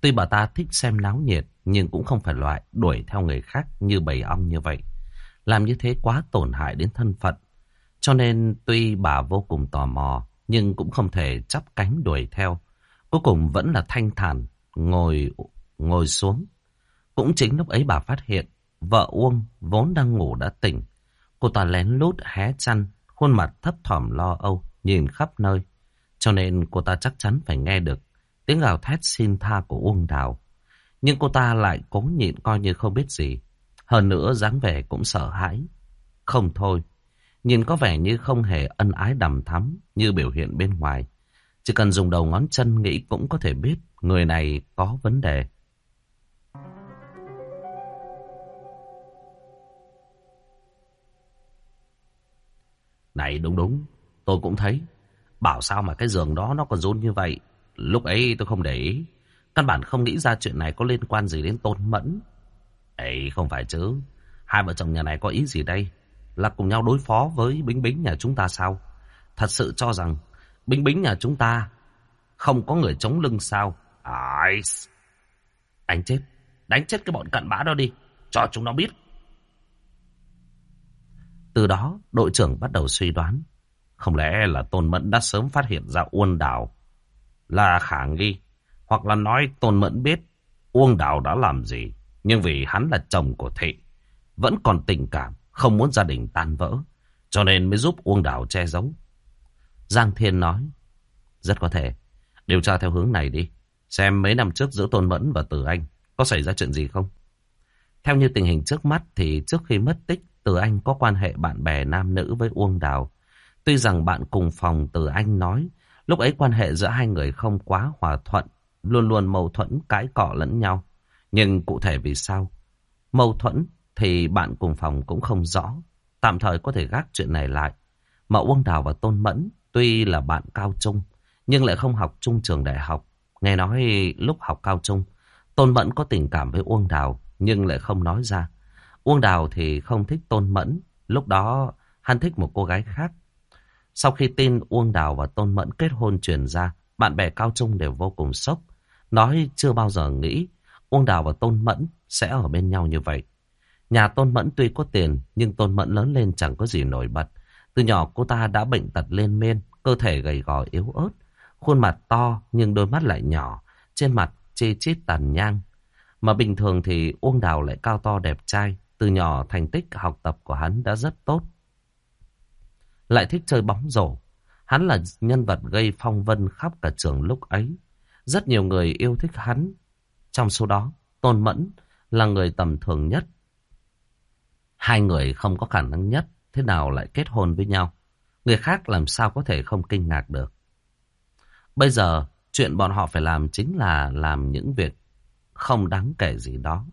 Tuy bà ta thích xem náo nhiệt, nhưng cũng không phải loại đuổi theo người khác như bầy ong như vậy. Làm như thế quá tổn hại đến thân phận. Cho nên tuy bà vô cùng tò mò, nhưng cũng không thể chắp cánh đuổi theo. Cuối cùng vẫn là thanh thản, ngồi ngồi xuống. Cũng chính lúc ấy bà phát hiện, vợ Uông vốn đang ngủ đã tỉnh. Cô ta lén lút hé chăn, khuôn mặt thấp thỏm lo âu, nhìn khắp nơi. Cho nên cô ta chắc chắn phải nghe được tiếng gào thét xin tha của Uông Đào. Nhưng cô ta lại cố nhịn coi như không biết gì. Hơn nữa dáng vẻ cũng sợ hãi. Không thôi, nhìn có vẻ như không hề ân ái đầm thắm như biểu hiện bên ngoài. Chỉ cần dùng đầu ngón chân nghĩ cũng có thể biết người này có vấn đề. Này đúng đúng, tôi cũng thấy. Bảo sao mà cái giường đó nó còn rôn như vậy. Lúc ấy tôi không để ý. Căn bản không nghĩ ra chuyện này có liên quan gì đến Tôn Mẫn. Ấy không phải chứ. Hai vợ chồng nhà này có ý gì đây? Là cùng nhau đối phó với Bính Bính nhà chúng ta sao? Thật sự cho rằng Bính Bính nhà chúng ta không có người chống lưng sao? Ai... Đánh chết. Đánh chết cái bọn cặn bã đó đi. Cho chúng nó biết. Từ đó, đội trưởng bắt đầu suy đoán. Không lẽ là Tôn Mẫn đã sớm phát hiện ra Uông Đào là khả nghi. Hoặc là nói Tôn Mẫn biết Uông Đào đã làm gì. Nhưng vì hắn là chồng của Thị. Vẫn còn tình cảm. Không muốn gia đình tan vỡ. Cho nên mới giúp Uông Đào che giấu. Giang Thiên nói. Rất có thể. Điều tra theo hướng này đi. Xem mấy năm trước giữa Tôn Mẫn và Từ Anh có xảy ra chuyện gì không? Theo như tình hình trước mắt thì trước khi mất tích, từ Anh có quan hệ bạn bè nam nữ với Uông Đào. Tuy rằng bạn cùng phòng Từ Anh nói, lúc ấy quan hệ giữa hai người không quá hòa thuận, luôn luôn mâu thuẫn cãi cọ lẫn nhau. Nhưng cụ thể vì sao? Mâu thuẫn thì bạn cùng phòng cũng không rõ. Tạm thời có thể gác chuyện này lại. Mà Uông Đào và Tôn Mẫn tuy là bạn cao trung, nhưng lại không học chung trường đại học. Nghe nói lúc học cao trung, Tôn Mẫn có tình cảm với Uông Đào, nhưng lại không nói ra. Uông Đào thì không thích Tôn Mẫn, lúc đó hắn thích một cô gái khác. Sau khi tin Uông Đào và Tôn Mẫn kết hôn truyền ra, bạn bè cao trung đều vô cùng sốc. Nói chưa bao giờ nghĩ Uông Đào và Tôn Mẫn sẽ ở bên nhau như vậy. Nhà Tôn Mẫn tuy có tiền, nhưng Tôn Mẫn lớn lên chẳng có gì nổi bật. Từ nhỏ cô ta đã bệnh tật lên men, cơ thể gầy gò yếu ớt. Khuôn mặt to nhưng đôi mắt lại nhỏ, trên mặt chê chít tàn nhang. Mà bình thường thì Uông Đào lại cao to đẹp trai, từ nhỏ thành tích học tập của hắn đã rất tốt. Lại thích chơi bóng rổ, hắn là nhân vật gây phong vân khắp cả trường lúc ấy. Rất nhiều người yêu thích hắn. Trong số đó, Tôn Mẫn là người tầm thường nhất. Hai người không có khả năng nhất, thế nào lại kết hôn với nhau? Người khác làm sao có thể không kinh ngạc được? Bây giờ, chuyện bọn họ phải làm chính là làm những việc không đáng kể gì đó.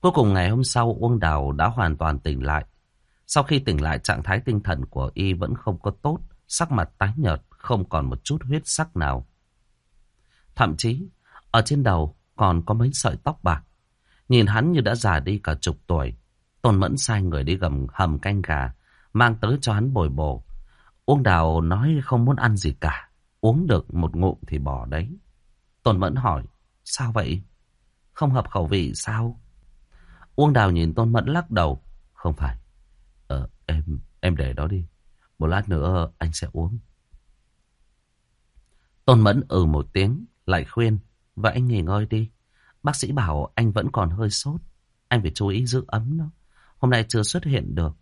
Cuối cùng ngày hôm sau, Uông Đào đã hoàn toàn tỉnh lại. Sau khi tỉnh lại, trạng thái tinh thần của y vẫn không có tốt, sắc mặt tái nhợt, không còn một chút huyết sắc nào. Thậm chí, ở trên đầu còn có mấy sợi tóc bạc. Nhìn hắn như đã già đi cả chục tuổi. Tôn Mẫn sai người đi gầm hầm canh gà, mang tới cho hắn bồi bổ. Uông Đào nói không muốn ăn gì cả. Uống được một ngụm thì bỏ đấy. Tôn Mẫn hỏi, sao vậy? Không hợp khẩu vị sao? Uông Đào nhìn Tôn Mẫn lắc đầu. Không phải. Ờ, em, em để đó đi. Một lát nữa anh sẽ uống. Tôn Mẫn ừ một tiếng, lại khuyên. Vậy anh nghỉ ngơi đi. Bác sĩ bảo anh vẫn còn hơi sốt. Anh phải chú ý giữ ấm nó. Hôm nay chưa xuất hiện được.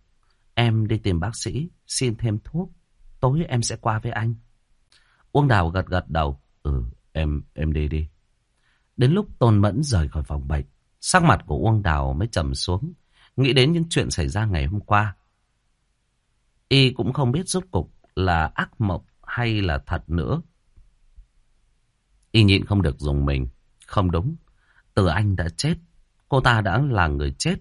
Em đi tìm bác sĩ, xin thêm thuốc. Tối em sẽ qua với anh. Uông Đào gật gật đầu. Ừ, em em đi đi. Đến lúc Tôn Mẫn rời khỏi phòng bệnh, sắc mặt của Uông Đào mới trầm xuống. Nghĩ đến những chuyện xảy ra ngày hôm qua. Y cũng không biết rốt cục là ác mộng hay là thật nữa. Y nhịn không được dùng mình. Không đúng. Từ anh đã chết. Cô ta đã là người chết.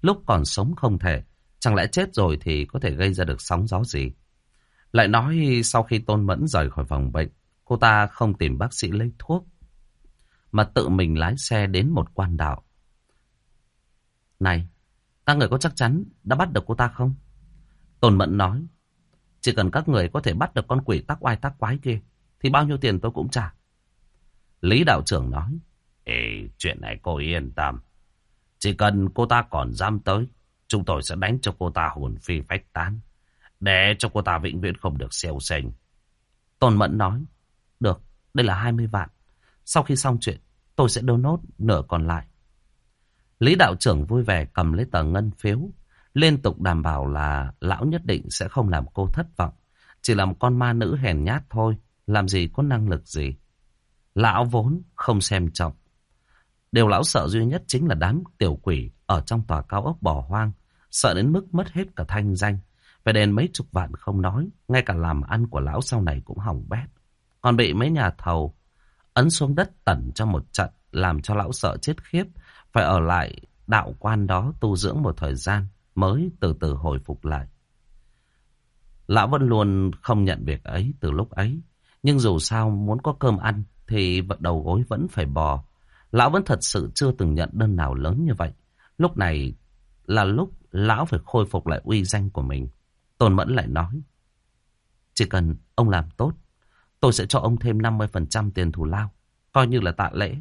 Lúc còn sống không thể. Chẳng lẽ chết rồi thì có thể gây ra được sóng gió gì? Lại nói sau khi Tôn Mẫn rời khỏi phòng bệnh, cô ta không tìm bác sĩ lấy thuốc, mà tự mình lái xe đến một quan đạo. Này, các người có chắc chắn đã bắt được cô ta không? Tôn Mẫn nói, chỉ cần các người có thể bắt được con quỷ tắc oai tắc quái kia, thì bao nhiêu tiền tôi cũng trả. Lý đạo trưởng nói, Ê, chuyện này cô yên tâm. Chỉ cần cô ta còn dám tới, chúng tôi sẽ đánh cho cô ta hồn phi phách tán. Để cho cô ta vĩnh viễn không được xeo xanh. Tôn Mẫn nói. Được, đây là 20 vạn. Sau khi xong chuyện, tôi sẽ nốt nửa còn lại. Lý đạo trưởng vui vẻ cầm lấy tờ ngân phiếu. Liên tục đảm bảo là lão nhất định sẽ không làm cô thất vọng. Chỉ là một con ma nữ hèn nhát thôi. Làm gì có năng lực gì. Lão vốn không xem trọng. Điều lão sợ duy nhất chính là đám tiểu quỷ ở trong tòa cao ốc bỏ hoang. Sợ đến mức mất hết cả thanh danh. Phải đền mấy chục vạn không nói, ngay cả làm ăn của lão sau này cũng hỏng bét. Còn bị mấy nhà thầu ấn xuống đất tẩn cho một trận, làm cho lão sợ chết khiếp, phải ở lại đạo quan đó tu dưỡng một thời gian, mới từ từ hồi phục lại. Lão vẫn luôn không nhận việc ấy từ lúc ấy, nhưng dù sao muốn có cơm ăn thì đầu gối vẫn phải bò. Lão vẫn thật sự chưa từng nhận đơn nào lớn như vậy. Lúc này là lúc lão phải khôi phục lại uy danh của mình. Tôn Mẫn lại nói. Chỉ cần ông làm tốt, tôi sẽ cho ông thêm 50% tiền thù lao, coi như là tạ lễ.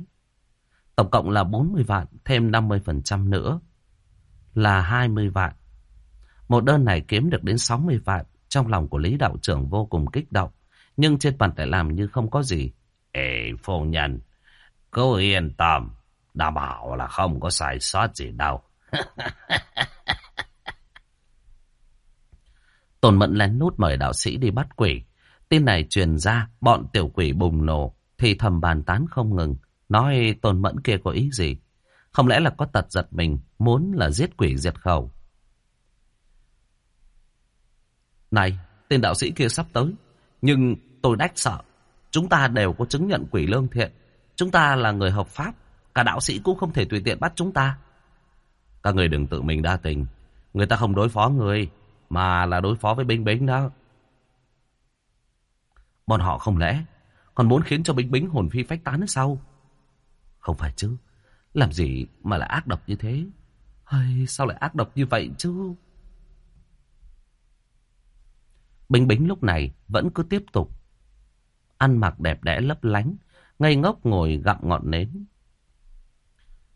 Tổng cộng là 40 vạn, thêm 50% nữa là 20 vạn. Một đơn này kiếm được đến 60 vạn, trong lòng của Lý Đạo trưởng vô cùng kích động, nhưng trên mặt lại làm như không có gì. Ê, phu nhân, cứ yên tâm, đảm bảo là không có sai sót gì đâu. *laughs* Tôn Mẫn lén nút mời đạo sĩ đi bắt quỷ. Tin này truyền ra, bọn tiểu quỷ bùng nổ, thì thầm bàn tán không ngừng. Nói Tôn Mẫn kia có ý gì? Không lẽ là có tật giật mình, muốn là giết quỷ diệt khẩu? Này, tên đạo sĩ kia sắp tới. Nhưng tôi đách sợ. Chúng ta đều có chứng nhận quỷ lương thiện. Chúng ta là người hợp pháp. Cả đạo sĩ cũng không thể tùy tiện bắt chúng ta. Các người đừng tự mình đa tình. Người ta không đối phó người, mà là đối phó với Binh Bính đó. Bọn họ không lẽ còn muốn khiến cho Bính Bính hồn phi phách tán sau? Không phải chứ. Làm gì mà lại ác độc như thế? Hay sao lại ác độc như vậy chứ? Bính Bính lúc này vẫn cứ tiếp tục. Ăn mặc đẹp đẽ lấp lánh, ngây ngốc ngồi gặm ngọn nến.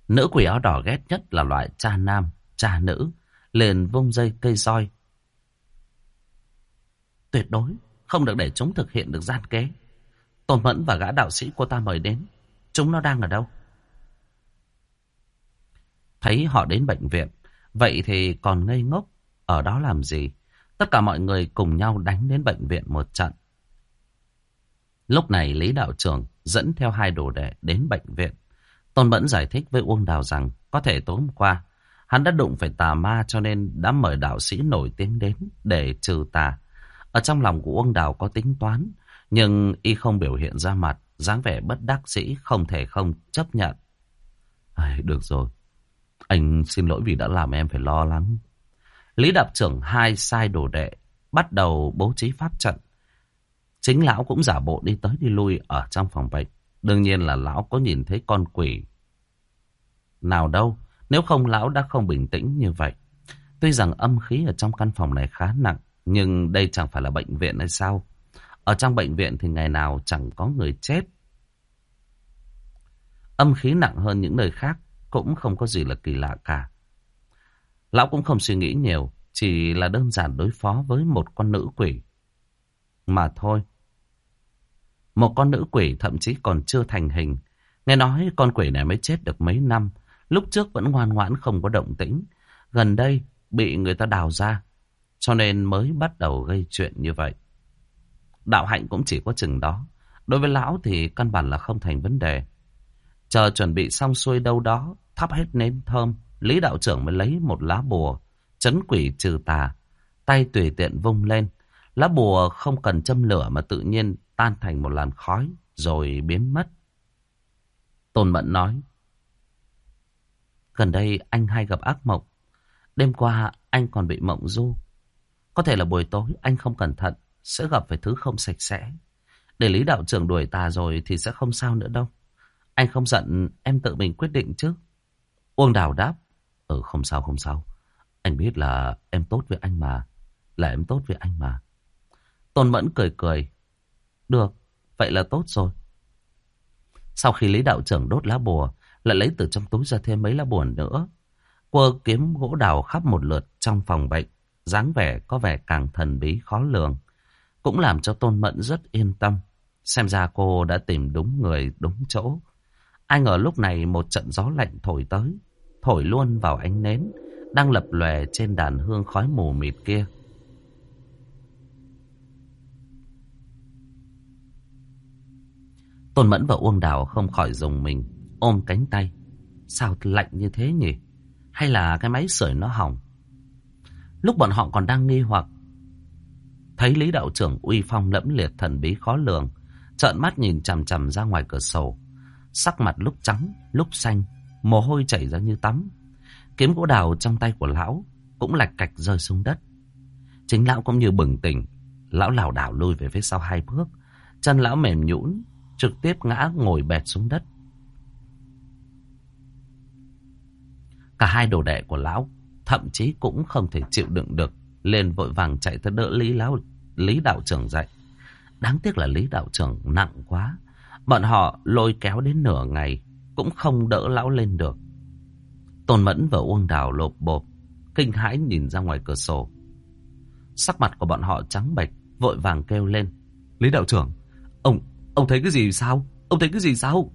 Nữ quỷ áo đỏ ghét nhất là loại cha nam, cha nữ, liền vung dây cây roi. Tuyệt đối không được để chúng thực hiện được gian kế. Tôn Mẫn và gã đạo sĩ cô ta mời đến, chúng nó đang ở đâu? Thấy họ đến bệnh viện, vậy thì còn ngây ngốc, ở đó làm gì? Tất cả mọi người cùng nhau đánh đến bệnh viện một trận. Lúc này Lý Đạo trưởng dẫn theo hai đồ đệ đến bệnh viện. Tôn Mẫn giải thích với Uông Đào rằng có thể tối hôm qua hắn đã đụng phải tà ma cho nên đã mời đạo sĩ nổi tiếng đến để trừ tà. Ở trong lòng của Uông Đào có tính toán nhưng y không biểu hiện ra mặt dáng vẻ bất đắc sĩ không thể không chấp nhận. À, được rồi. Anh xin lỗi vì đã làm em phải lo lắng. Lý Đạp trưởng hai sai đồ đệ bắt đầu bố trí pháp trận. Chính lão cũng giả bộ đi tới đi lui ở trong phòng bệnh. Đương nhiên là lão có nhìn thấy con quỷ. Nào đâu, nếu không lão đã không bình tĩnh như vậy. Tuy rằng âm khí ở trong căn phòng này khá nặng, nhưng đây chẳng phải là bệnh viện hay sao? Ở trong bệnh viện thì ngày nào chẳng có người chết. Âm khí nặng hơn những nơi khác cũng không có gì là kỳ lạ cả. Lão cũng không suy nghĩ nhiều, chỉ là đơn giản đối phó với một con nữ quỷ. Mà thôi. Một con nữ quỷ thậm chí còn chưa thành hình. Nghe nói con quỷ này mới chết được mấy năm. Lúc trước vẫn ngoan ngoãn không có động tĩnh. Gần đây bị người ta đào ra. Cho nên mới bắt đầu gây chuyện như vậy. Đạo hạnh cũng chỉ có chừng đó. Đối với lão thì căn bản là không thành vấn đề. Chờ chuẩn bị xong xuôi đâu đó, thắp hết nến thơm. Lý đạo trưởng mới lấy một lá bùa, chấn quỷ trừ tà. Tay tùy tiện vung lên. Lá bùa không cần châm lửa mà tự nhiên tan thành một làn khói rồi biến mất. Tôn Mẫn nói. Gần đây anh hay gặp ác mộng. Đêm qua anh còn bị mộng du. Có thể là buổi tối anh không cẩn thận sẽ gặp phải thứ không sạch sẽ. Để Lý đạo trưởng đuổi tà rồi thì sẽ không sao nữa đâu. Anh không giận em tự mình quyết định chứ. Uông Đào đáp. Ừ không sao không sao. Anh biết là em tốt với anh mà. Là em tốt với anh mà. Tôn Mẫn cười cười. Được, vậy là tốt rồi. Sau khi Lý đạo trưởng đốt lá bùa, lại lấy từ trong túi ra thêm mấy lá bùa nữa. Quơ kiếm gỗ đào khắp một lượt trong phòng bệnh. dáng vẻ có vẻ càng thần bí khó lường. Cũng làm cho Tôn Mẫn rất yên tâm. Xem ra cô đã tìm đúng người, đúng chỗ. Ai ngờ lúc này một trận gió lạnh thổi tới. Thổi luôn vào ánh nến. Đang lập lòe trên đàn hương khói mù mịt kia. Tôn Mẫn và Uông Đào không khỏi dùng mình. Ôm cánh tay. Sao lạnh như thế nhỉ? Hay là cái máy sưởi nó hỏng? Lúc bọn họ còn đang nghi hoặc Thấy Lý đạo trưởng uy phong lẫm liệt thần bí khó lường, trợn mắt nhìn chằm chằm ra ngoài cửa sổ. Sắc mặt lúc trắng, lúc xanh, mồ hôi chảy ra như tắm. Kiếm gỗ đào trong tay của lão cũng lạch cạch rơi xuống đất. Chính lão cũng như bừng tỉnh, lão lảo đảo lui về phía sau hai bước. Chân lão mềm nhũn, trực tiếp ngã ngồi bệt xuống đất. Cả hai đồ đệ của lão thậm chí cũng không thể chịu đựng được. Lên vội vàng chạy tới đỡ Lý lão Lý đạo trưởng dậy. Đáng tiếc là Lý đạo trưởng nặng quá. Bọn họ lôi kéo đến nửa ngày cũng không đỡ lão lên được. Tôn Mẫn và Uông Đào lộp bộp, kinh hãi nhìn ra ngoài cửa sổ. Sắc mặt của bọn họ trắng bệch, vội vàng kêu lên. Lý đạo trưởng, ông, ông thấy cái gì sao? Ông thấy cái gì sao?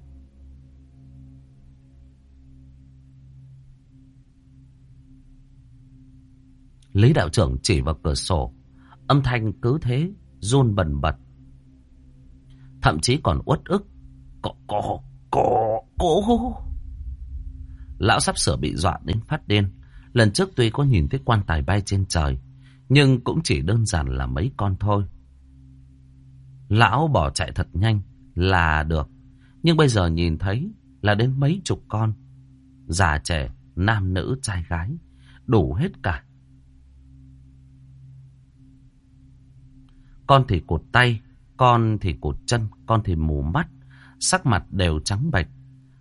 Lý đạo trưởng chỉ vào cửa sổ, âm thanh cứ thế, run bần bật. Thậm chí còn uất ức. Cổ, cổ, cổ, cổ. Lão sắp sửa bị dọa đến phát điên. Lần trước tuy có nhìn thấy quan tài bay trên trời, nhưng cũng chỉ đơn giản là mấy con thôi. Lão bỏ chạy thật nhanh là được. Nhưng bây giờ nhìn thấy là đến mấy chục con. Già trẻ, nam nữ, trai gái. Đủ hết cả. Con thì cụt tay, con thì cụt chân, con thì mù mắt. Sắc mặt đều trắng bệch.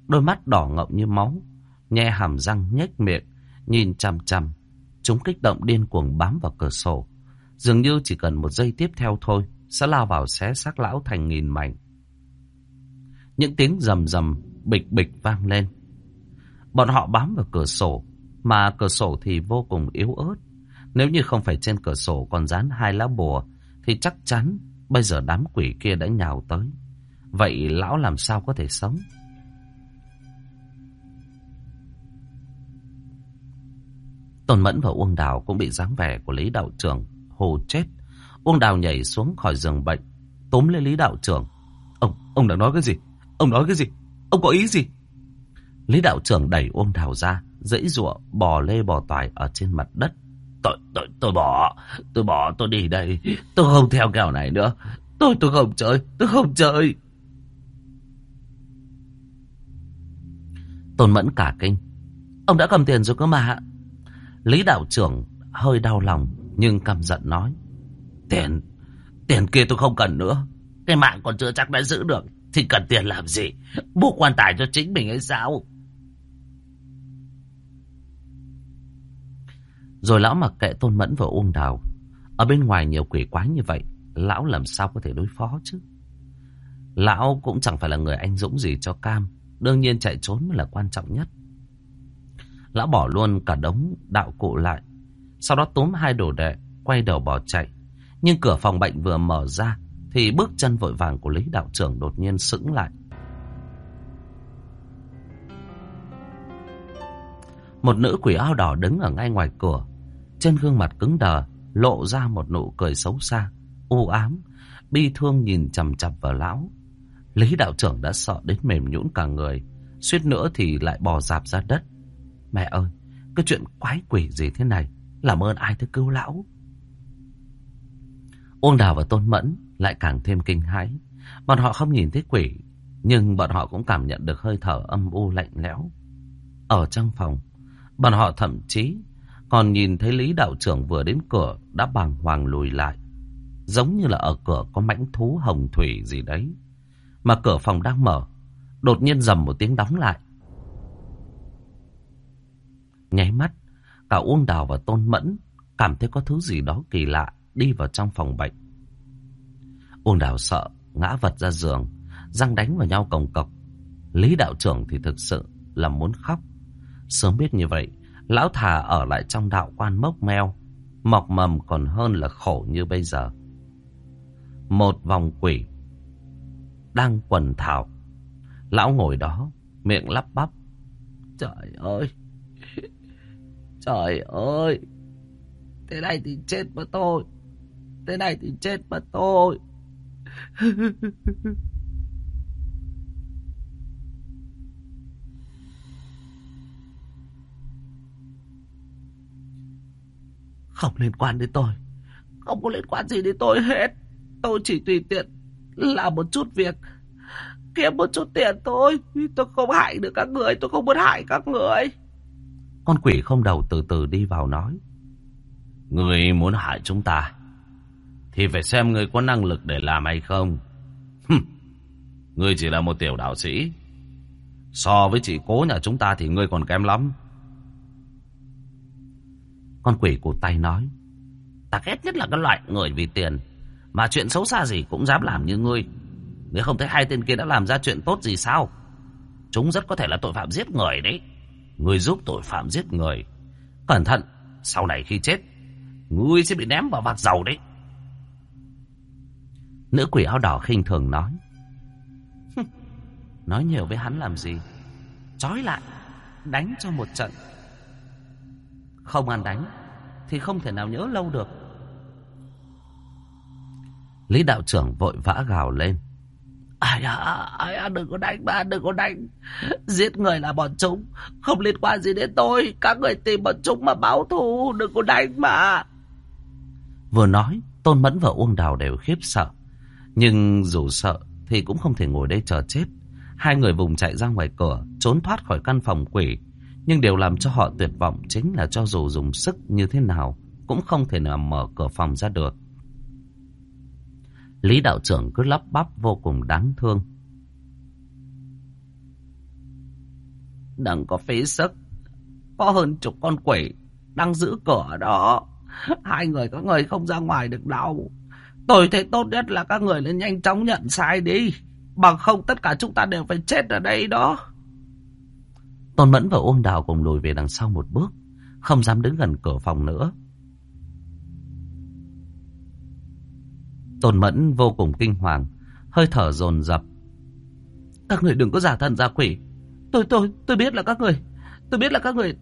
Đôi mắt đỏ ngọng như máu. Nhe hàm răng nhếch miệng. Nhìn chằm chằm. Chúng kích động điên cuồng bám vào cửa sổ. Dường như chỉ cần một giây tiếp theo thôi. Sẽ lao vào xé xác lão thành nghìn mảnh. Những tiếng rầm rầm bịch bịch vang lên. Bọn họ bám vào cửa sổ. Mà cửa sổ thì vô cùng yếu ớt. Nếu như không phải trên cửa sổ còn dán hai lá bùa thì chắc chắn bây giờ đám quỷ kia đã nhào tới. Vậy lão làm sao có thể sống? Tôn Mẫn và Uông Đào cũng bị dáng vẻ của Lý Đạo Trưởng hồ chết. Uông Đào nhảy xuống khỏi giường bệnh, túm lấy Lý Đạo Trưởng. Ông, ông đang nói cái gì? Ông nói cái gì? Ông có ý gì? Lý Đạo Trưởng đẩy Uông Đào ra, dãy ruộng bò lê bò toài ở trên mặt đất. Tôi, tôi, tôi bỏ, tôi bỏ, tôi đi đây. Tôi không theo kèo này nữa. Tôi, tôi không chơi, tôi không chơi. Tôn Mẫn cả kinh. Ông đã cầm tiền rồi cơ mà. Lý đạo trưởng hơi đau lòng nhưng căm giận nói. Tiền, tiền kia tôi không cần nữa. Cái mạng còn chưa chắc đã giữ được. Thì cần tiền làm gì? Mua quan tài cho chính mình hay sao? Rồi lão mặc kệ Tôn Mẫn và Uông Đào. Ở bên ngoài nhiều quỷ quái như vậy, lão làm sao có thể đối phó chứ? Lão cũng chẳng phải là người anh dũng gì cho cam. Đương nhiên chạy trốn mới là quan trọng nhất. Lão bỏ luôn cả đống đạo cụ lại. Sau đó túm hai đồ đệ, quay đầu bỏ chạy. Nhưng cửa phòng bệnh vừa mở ra, thì bước chân vội vàng của Lý đạo trưởng đột nhiên sững lại. Một nữ quỷ áo đỏ đứng ở ngay ngoài cửa. Trên gương mặt cứng đờ, lộ ra một nụ cười xấu xa, u ám, bi thương nhìn chằm chằm vào lão. Lý đạo trưởng đã sợ đến mềm nhũn cả người, suýt nữa thì lại bò dạp ra đất. Mẹ ơi, cái chuyện quái quỷ gì thế này, làm ơn ai tới cứu lão. Uông Đào và Tôn Mẫn lại càng thêm kinh hãi. Bọn họ không nhìn thấy quỷ, nhưng bọn họ cũng cảm nhận được hơi thở âm u lạnh lẽo. Ở trong phòng, bọn họ thậm chí còn nhìn thấy Lý đạo trưởng vừa đến cửa đã bàng hoàng lùi lại. Giống như là ở cửa có mãnh thú hồng thủy gì đấy. Mà cửa phòng đang mở, đột nhiên dầm một tiếng đóng lại. Nháy mắt, cả Uông Đào và Tôn Mẫn cảm thấy có thứ gì đó kỳ lạ đi vào trong phòng bệnh. Uông Đào sợ, ngã vật ra giường, răng đánh vào nhau cồng cọc. Lý đạo trưởng thì thực sự là muốn khóc. Sớm biết như vậy, lão thà ở lại trong đạo quan mốc meo, mọc mầm còn hơn là khổ như bây giờ. Một vòng quỷ đang quần thảo. Lão ngồi đó, miệng lắp bắp. Trời ơi! *laughs* Trời ơi! Thế này thì chết mất tôi! Thế này thì chết mất tôi! *laughs* Không liên quan đến tôi. Không có liên quan gì đến tôi hết. Tôi chỉ tùy tiện làm một chút việc. Kiếm một chút tiền thôi. Tôi không hại được các người. Tôi không muốn hại các người. Con quỷ không đầu từ từ đi vào nói. Người muốn hại chúng ta. Thì phải xem người có năng lực để làm hay không. Ngươi chỉ là một tiểu đạo sĩ. So với chị cố nhà chúng ta thì ngươi còn kém lắm. Con quỷ cụt tay nói. Ta ghét nhất là cái loại người vì tiền. Mà chuyện xấu xa gì cũng dám làm như ngươi. Ngươi không thấy hai tên kia đã làm ra chuyện tốt gì sao? Chúng rất có thể là tội phạm giết người đấy. Ngươi giúp tội phạm giết người. Cẩn thận, sau này khi chết, ngươi sẽ bị ném vào vạt dầu đấy. Nữ quỷ áo đỏ khinh thường nói. nói nhiều với hắn làm gì? Chói lại, đánh cho một trận. Không ăn đánh, thì không thể nào nhớ lâu được. Lý đạo trưởng vội vã gào lên. Ai à, ai à, đừng có đánh ba, đừng có đánh. Giết người là bọn chúng, không liên quan gì đến tôi. Các người tìm bọn chúng mà báo thù, đừng có đánh mà. Vừa nói, Tôn Mẫn và Uông Đào đều khiếp sợ. Nhưng dù sợ thì cũng không thể ngồi đây chờ chết. Hai người vùng chạy ra ngoài cửa, trốn thoát khỏi căn phòng quỷ. Nhưng điều làm cho họ tuyệt vọng chính là cho dù dùng sức như thế nào, cũng không thể nào mở cửa phòng ra được. Lý đạo trưởng cứ lắp bắp vô cùng đáng thương. Đừng có phí sức. Có hơn chục con quỷ đang giữ cửa đó. Hai người các người không ra ngoài được đâu. Tôi thấy tốt nhất là các người nên nhanh chóng nhận sai đi. Bằng không tất cả chúng ta đều phải chết ở đây đó. Tôn Mẫn và Uông Đào cùng lùi về đằng sau một bước. Không dám đứng gần cửa phòng nữa. Tôn Mẫn vô cùng kinh hoàng, hơi thở dồn dập. Các người đừng có giả thần giả quỷ. Tôi tôi tôi biết là các người, tôi biết là các người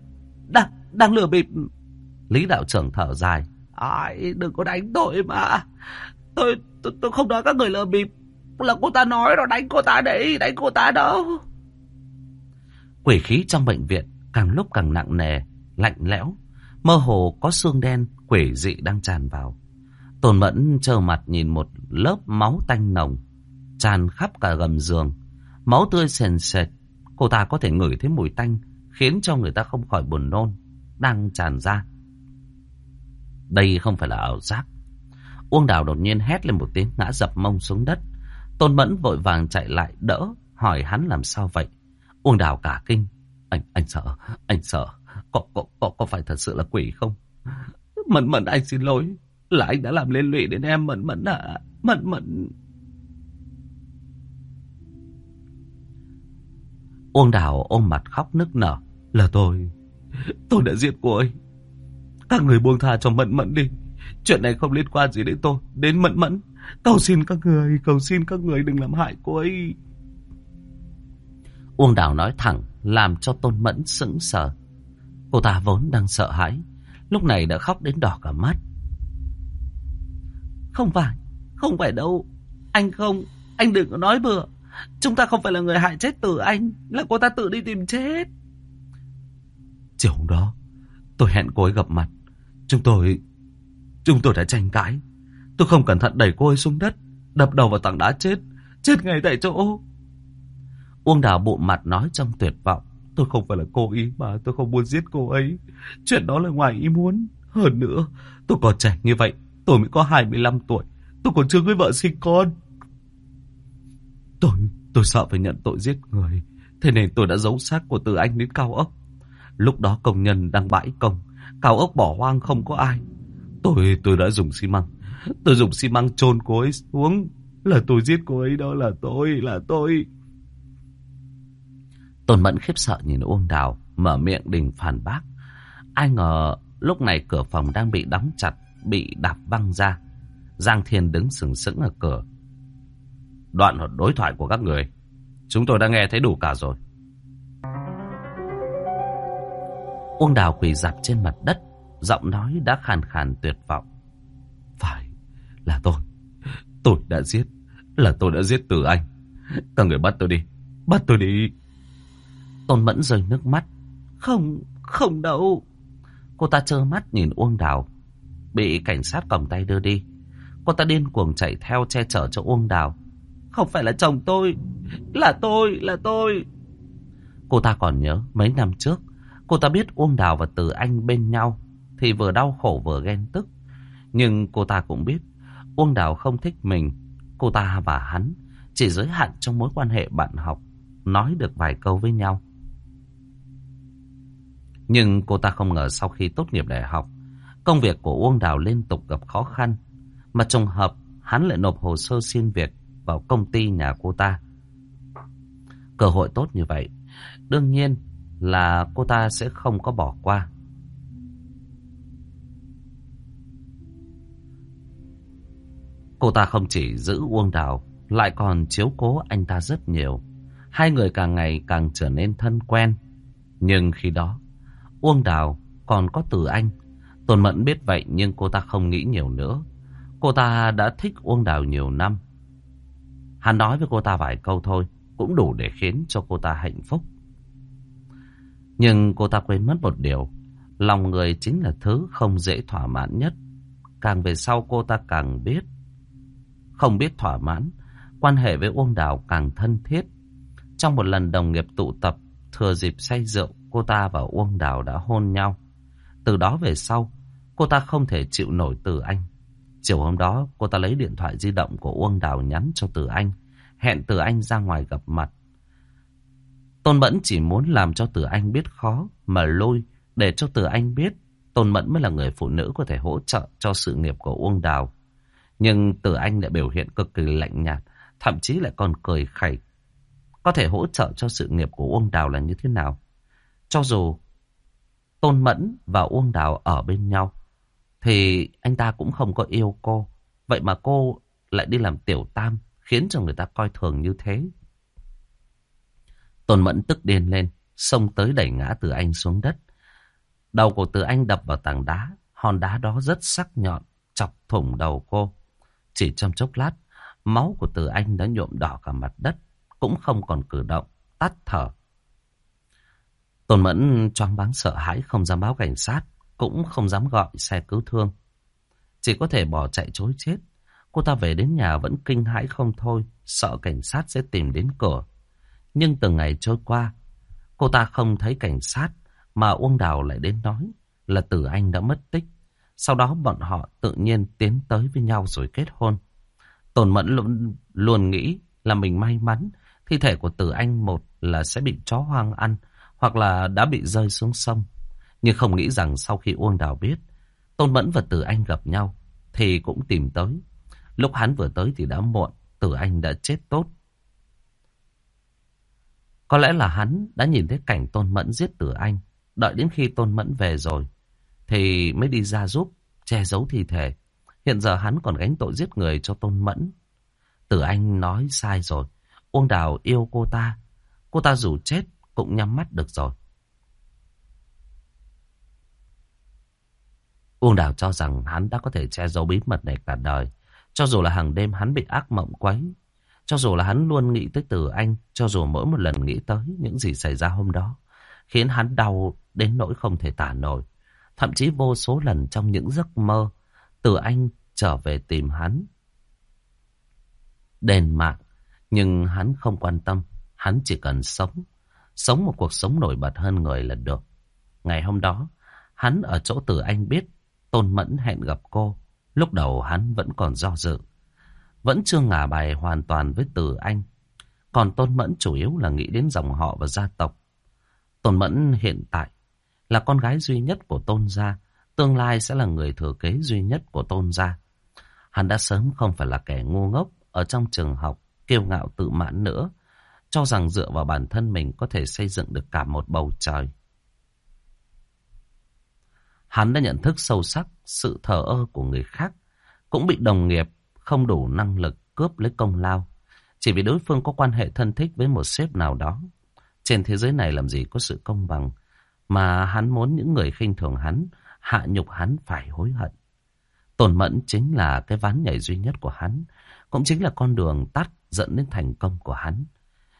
đang đang lừa bịp. Lý đạo trưởng thở dài. Ai đừng có đánh tôi mà. Tôi tôi, tôi không nói các người lừa bịp. Là cô ta nói rồi đánh cô ta đấy, đánh cô ta đâu. Quỷ khí trong bệnh viện càng lúc càng nặng nề, lạnh lẽo. Mơ hồ có xương đen, quỷ dị đang tràn vào. Tôn Mẫn trơ mặt nhìn một lớp máu tanh nồng, tràn khắp cả gầm giường. Máu tươi sền sệt, cô ta có thể ngửi thấy mùi tanh, khiến cho người ta không khỏi buồn nôn, đang tràn ra. Đây không phải là ảo giác. Uông Đào đột nhiên hét lên một tiếng ngã dập mông xuống đất. Tôn Mẫn vội vàng chạy lại đỡ, hỏi hắn làm sao vậy. Uông Đào cả kinh. Anh, anh sợ, anh sợ. Có, có, có, có phải thật sự là quỷ không? Mẫn mẫn anh xin lỗi. Là anh đã làm liên lụy đến em Mẫn Mẫn à Mẫn Mẫn Uông Đào ôm mặt khóc nức nở Là tôi Tôi đã giết cô ấy Các người buông tha cho Mẫn Mẫn đi Chuyện này không liên quan gì đến tôi Đến Mẫn Mẫn Cầu xin các người Cầu xin các người đừng làm hại cô ấy Uông Đào nói thẳng Làm cho Tôn Mẫn sững sờ Cô ta vốn đang sợ hãi Lúc này đã khóc đến đỏ cả mắt không phải, không phải đâu. Anh không, anh đừng có nói bừa. Chúng ta không phải là người hại chết tử anh, là cô ta tự đi tìm chết. Chiều hôm đó, tôi hẹn cô ấy gặp mặt. Chúng tôi, chúng tôi đã tranh cãi. Tôi không cẩn thận đẩy cô ấy xuống đất, đập đầu vào tảng đá chết, chết ngay tại chỗ. Uông Đào bụng mặt nói trong tuyệt vọng. Tôi không phải là cô ý mà tôi không muốn giết cô ấy. Chuyện đó là ngoài ý muốn. Hơn nữa, tôi còn trẻ như vậy. Tôi mới có 25 tuổi. Tôi còn chưa cưới vợ sinh con. Tôi, tôi sợ phải nhận tội giết người. Thế nên tôi đã giấu xác của Từ Anh đến cao ốc. Lúc đó công nhân đang bãi công. Cao ốc bỏ hoang không có ai. Tôi, tôi đã dùng xi măng. Tôi dùng xi măng chôn cô ấy xuống. Là tôi giết cô ấy đó là tôi, là tôi. Tôn Mẫn khiếp sợ nhìn Uông Đào, mở miệng đình phản bác. Ai ngờ lúc này cửa phòng đang bị đóng chặt bị đạp văng ra. Giang Thiên đứng sừng sững ở cửa. Đoạn đối thoại của các người, chúng tôi đã nghe thấy đủ cả rồi. Uông Đào quỳ dạp trên mặt đất, giọng nói đã khàn khàn tuyệt vọng. Phải, là tôi. Tôi đã giết, là tôi đã giết từ anh. Các người bắt tôi đi, bắt tôi đi. Tôn Mẫn rơi nước mắt. Không, không đâu. Cô ta trơ mắt nhìn Uông Đào bị cảnh sát cầm tay đưa đi. Cô ta điên cuồng chạy theo che chở cho Uông Đào. Không phải là chồng tôi, là tôi, là tôi. Cô ta còn nhớ mấy năm trước, cô ta biết Uông Đào và Từ Anh bên nhau thì vừa đau khổ vừa ghen tức. Nhưng cô ta cũng biết Uông Đào không thích mình, cô ta và hắn chỉ giới hạn trong mối quan hệ bạn học, nói được vài câu với nhau. Nhưng cô ta không ngờ sau khi tốt nghiệp đại học, Công việc của Uông Đào liên tục gặp khó khăn. Mà trùng hợp hắn lại nộp hồ sơ xin việc vào công ty nhà cô ta. Cơ hội tốt như vậy, đương nhiên là cô ta sẽ không có bỏ qua. Cô ta không chỉ giữ Uông Đào, lại còn chiếu cố anh ta rất nhiều. Hai người càng ngày càng trở nên thân quen. Nhưng khi đó, Uông Đào còn có từ anh. Tôn Mẫn biết vậy nhưng cô ta không nghĩ nhiều nữa. Cô ta đã thích Uông Đào nhiều năm. Hắn nói với cô ta vài câu thôi, cũng đủ để khiến cho cô ta hạnh phúc. Nhưng cô ta quên mất một điều, lòng người chính là thứ không dễ thỏa mãn nhất. Càng về sau cô ta càng biết, không biết thỏa mãn, quan hệ với Uông Đào càng thân thiết. Trong một lần đồng nghiệp tụ tập, thừa dịp say rượu, cô ta và Uông Đào đã hôn nhau. Từ đó về sau, cô ta không thể chịu nổi từ anh. Chiều hôm đó, cô ta lấy điện thoại di động của Uông Đào nhắn cho Từ Anh, hẹn Từ Anh ra ngoài gặp mặt. Tôn Mẫn chỉ muốn làm cho Từ Anh biết khó mà lôi để cho Từ Anh biết Tôn Mẫn mới là người phụ nữ có thể hỗ trợ cho sự nghiệp của Uông Đào. Nhưng Từ Anh lại biểu hiện cực kỳ lạnh nhạt, thậm chí lại còn cười khẩy. Có thể hỗ trợ cho sự nghiệp của Uông Đào là như thế nào? Cho dù Tôn Mẫn và Uông Đào ở bên nhau, thì anh ta cũng không có yêu cô. Vậy mà cô lại đi làm tiểu tam, khiến cho người ta coi thường như thế. Tôn Mẫn tức điên lên, xông tới đẩy ngã Từ Anh xuống đất. Đầu của Từ Anh đập vào tảng đá, hòn đá đó rất sắc nhọn, chọc thủng đầu cô. Chỉ trong chốc lát, máu của Từ Anh đã nhuộm đỏ cả mặt đất, cũng không còn cử động, tắt thở. Tôn Mẫn choáng váng sợ hãi không dám báo cảnh sát, cũng không dám gọi xe cứu thương. Chỉ có thể bỏ chạy chối chết. Cô ta về đến nhà vẫn kinh hãi không thôi, sợ cảnh sát sẽ tìm đến cửa. Nhưng từng ngày trôi qua, cô ta không thấy cảnh sát, mà Uông Đào lại đến nói là Tử Anh đã mất tích. Sau đó bọn họ tự nhiên tiến tới với nhau rồi kết hôn. Tồn Mẫn luôn, luôn nghĩ là mình may mắn, thi thể của Tử Anh một là sẽ bị chó hoang ăn, hoặc là đã bị rơi xuống sông. Nhưng không nghĩ rằng sau khi Uông Đào biết, Tôn Mẫn và Tử Anh gặp nhau, thì cũng tìm tới. Lúc hắn vừa tới thì đã muộn, Tử Anh đã chết tốt. Có lẽ là hắn đã nhìn thấy cảnh Tôn Mẫn giết Tử Anh. Đợi đến khi Tôn Mẫn về rồi, thì mới đi ra giúp, che giấu thi thể. Hiện giờ hắn còn gánh tội giết người cho Tôn Mẫn. Tử Anh nói sai rồi. Uông Đào yêu cô ta. Cô ta dù chết cũng nhắm mắt được rồi. Uông Đào cho rằng hắn đã có thể che giấu bí mật này cả đời. Cho dù là hàng đêm hắn bị ác mộng quấy. Cho dù là hắn luôn nghĩ tới từ anh. Cho dù mỗi một lần nghĩ tới những gì xảy ra hôm đó. Khiến hắn đau đến nỗi không thể tả nổi. Thậm chí vô số lần trong những giấc mơ. Từ anh trở về tìm hắn. Đền mạng. Nhưng hắn không quan tâm. Hắn chỉ cần sống. Sống một cuộc sống nổi bật hơn người là được. Ngày hôm đó, hắn ở chỗ từ anh biết Tôn Mẫn hẹn gặp cô. Lúc đầu hắn vẫn còn do dự. Vẫn chưa ngả bài hoàn toàn với từ anh. Còn Tôn Mẫn chủ yếu là nghĩ đến dòng họ và gia tộc. Tôn Mẫn hiện tại là con gái duy nhất của Tôn gia. Tương lai sẽ là người thừa kế duy nhất của Tôn gia. Hắn đã sớm không phải là kẻ ngu ngốc ở trong trường học, kiêu ngạo tự mãn nữa. Cho rằng dựa vào bản thân mình có thể xây dựng được cả một bầu trời. Hắn đã nhận thức sâu sắc sự thờ ơ của người khác, cũng bị đồng nghiệp không đủ năng lực cướp lấy công lao, chỉ vì đối phương có quan hệ thân thích với một sếp nào đó. Trên thế giới này làm gì có sự công bằng, mà hắn muốn những người khinh thường hắn, hạ nhục hắn phải hối hận. Tổn mẫn chính là cái ván nhảy duy nhất của hắn, cũng chính là con đường tắt dẫn đến thành công của hắn.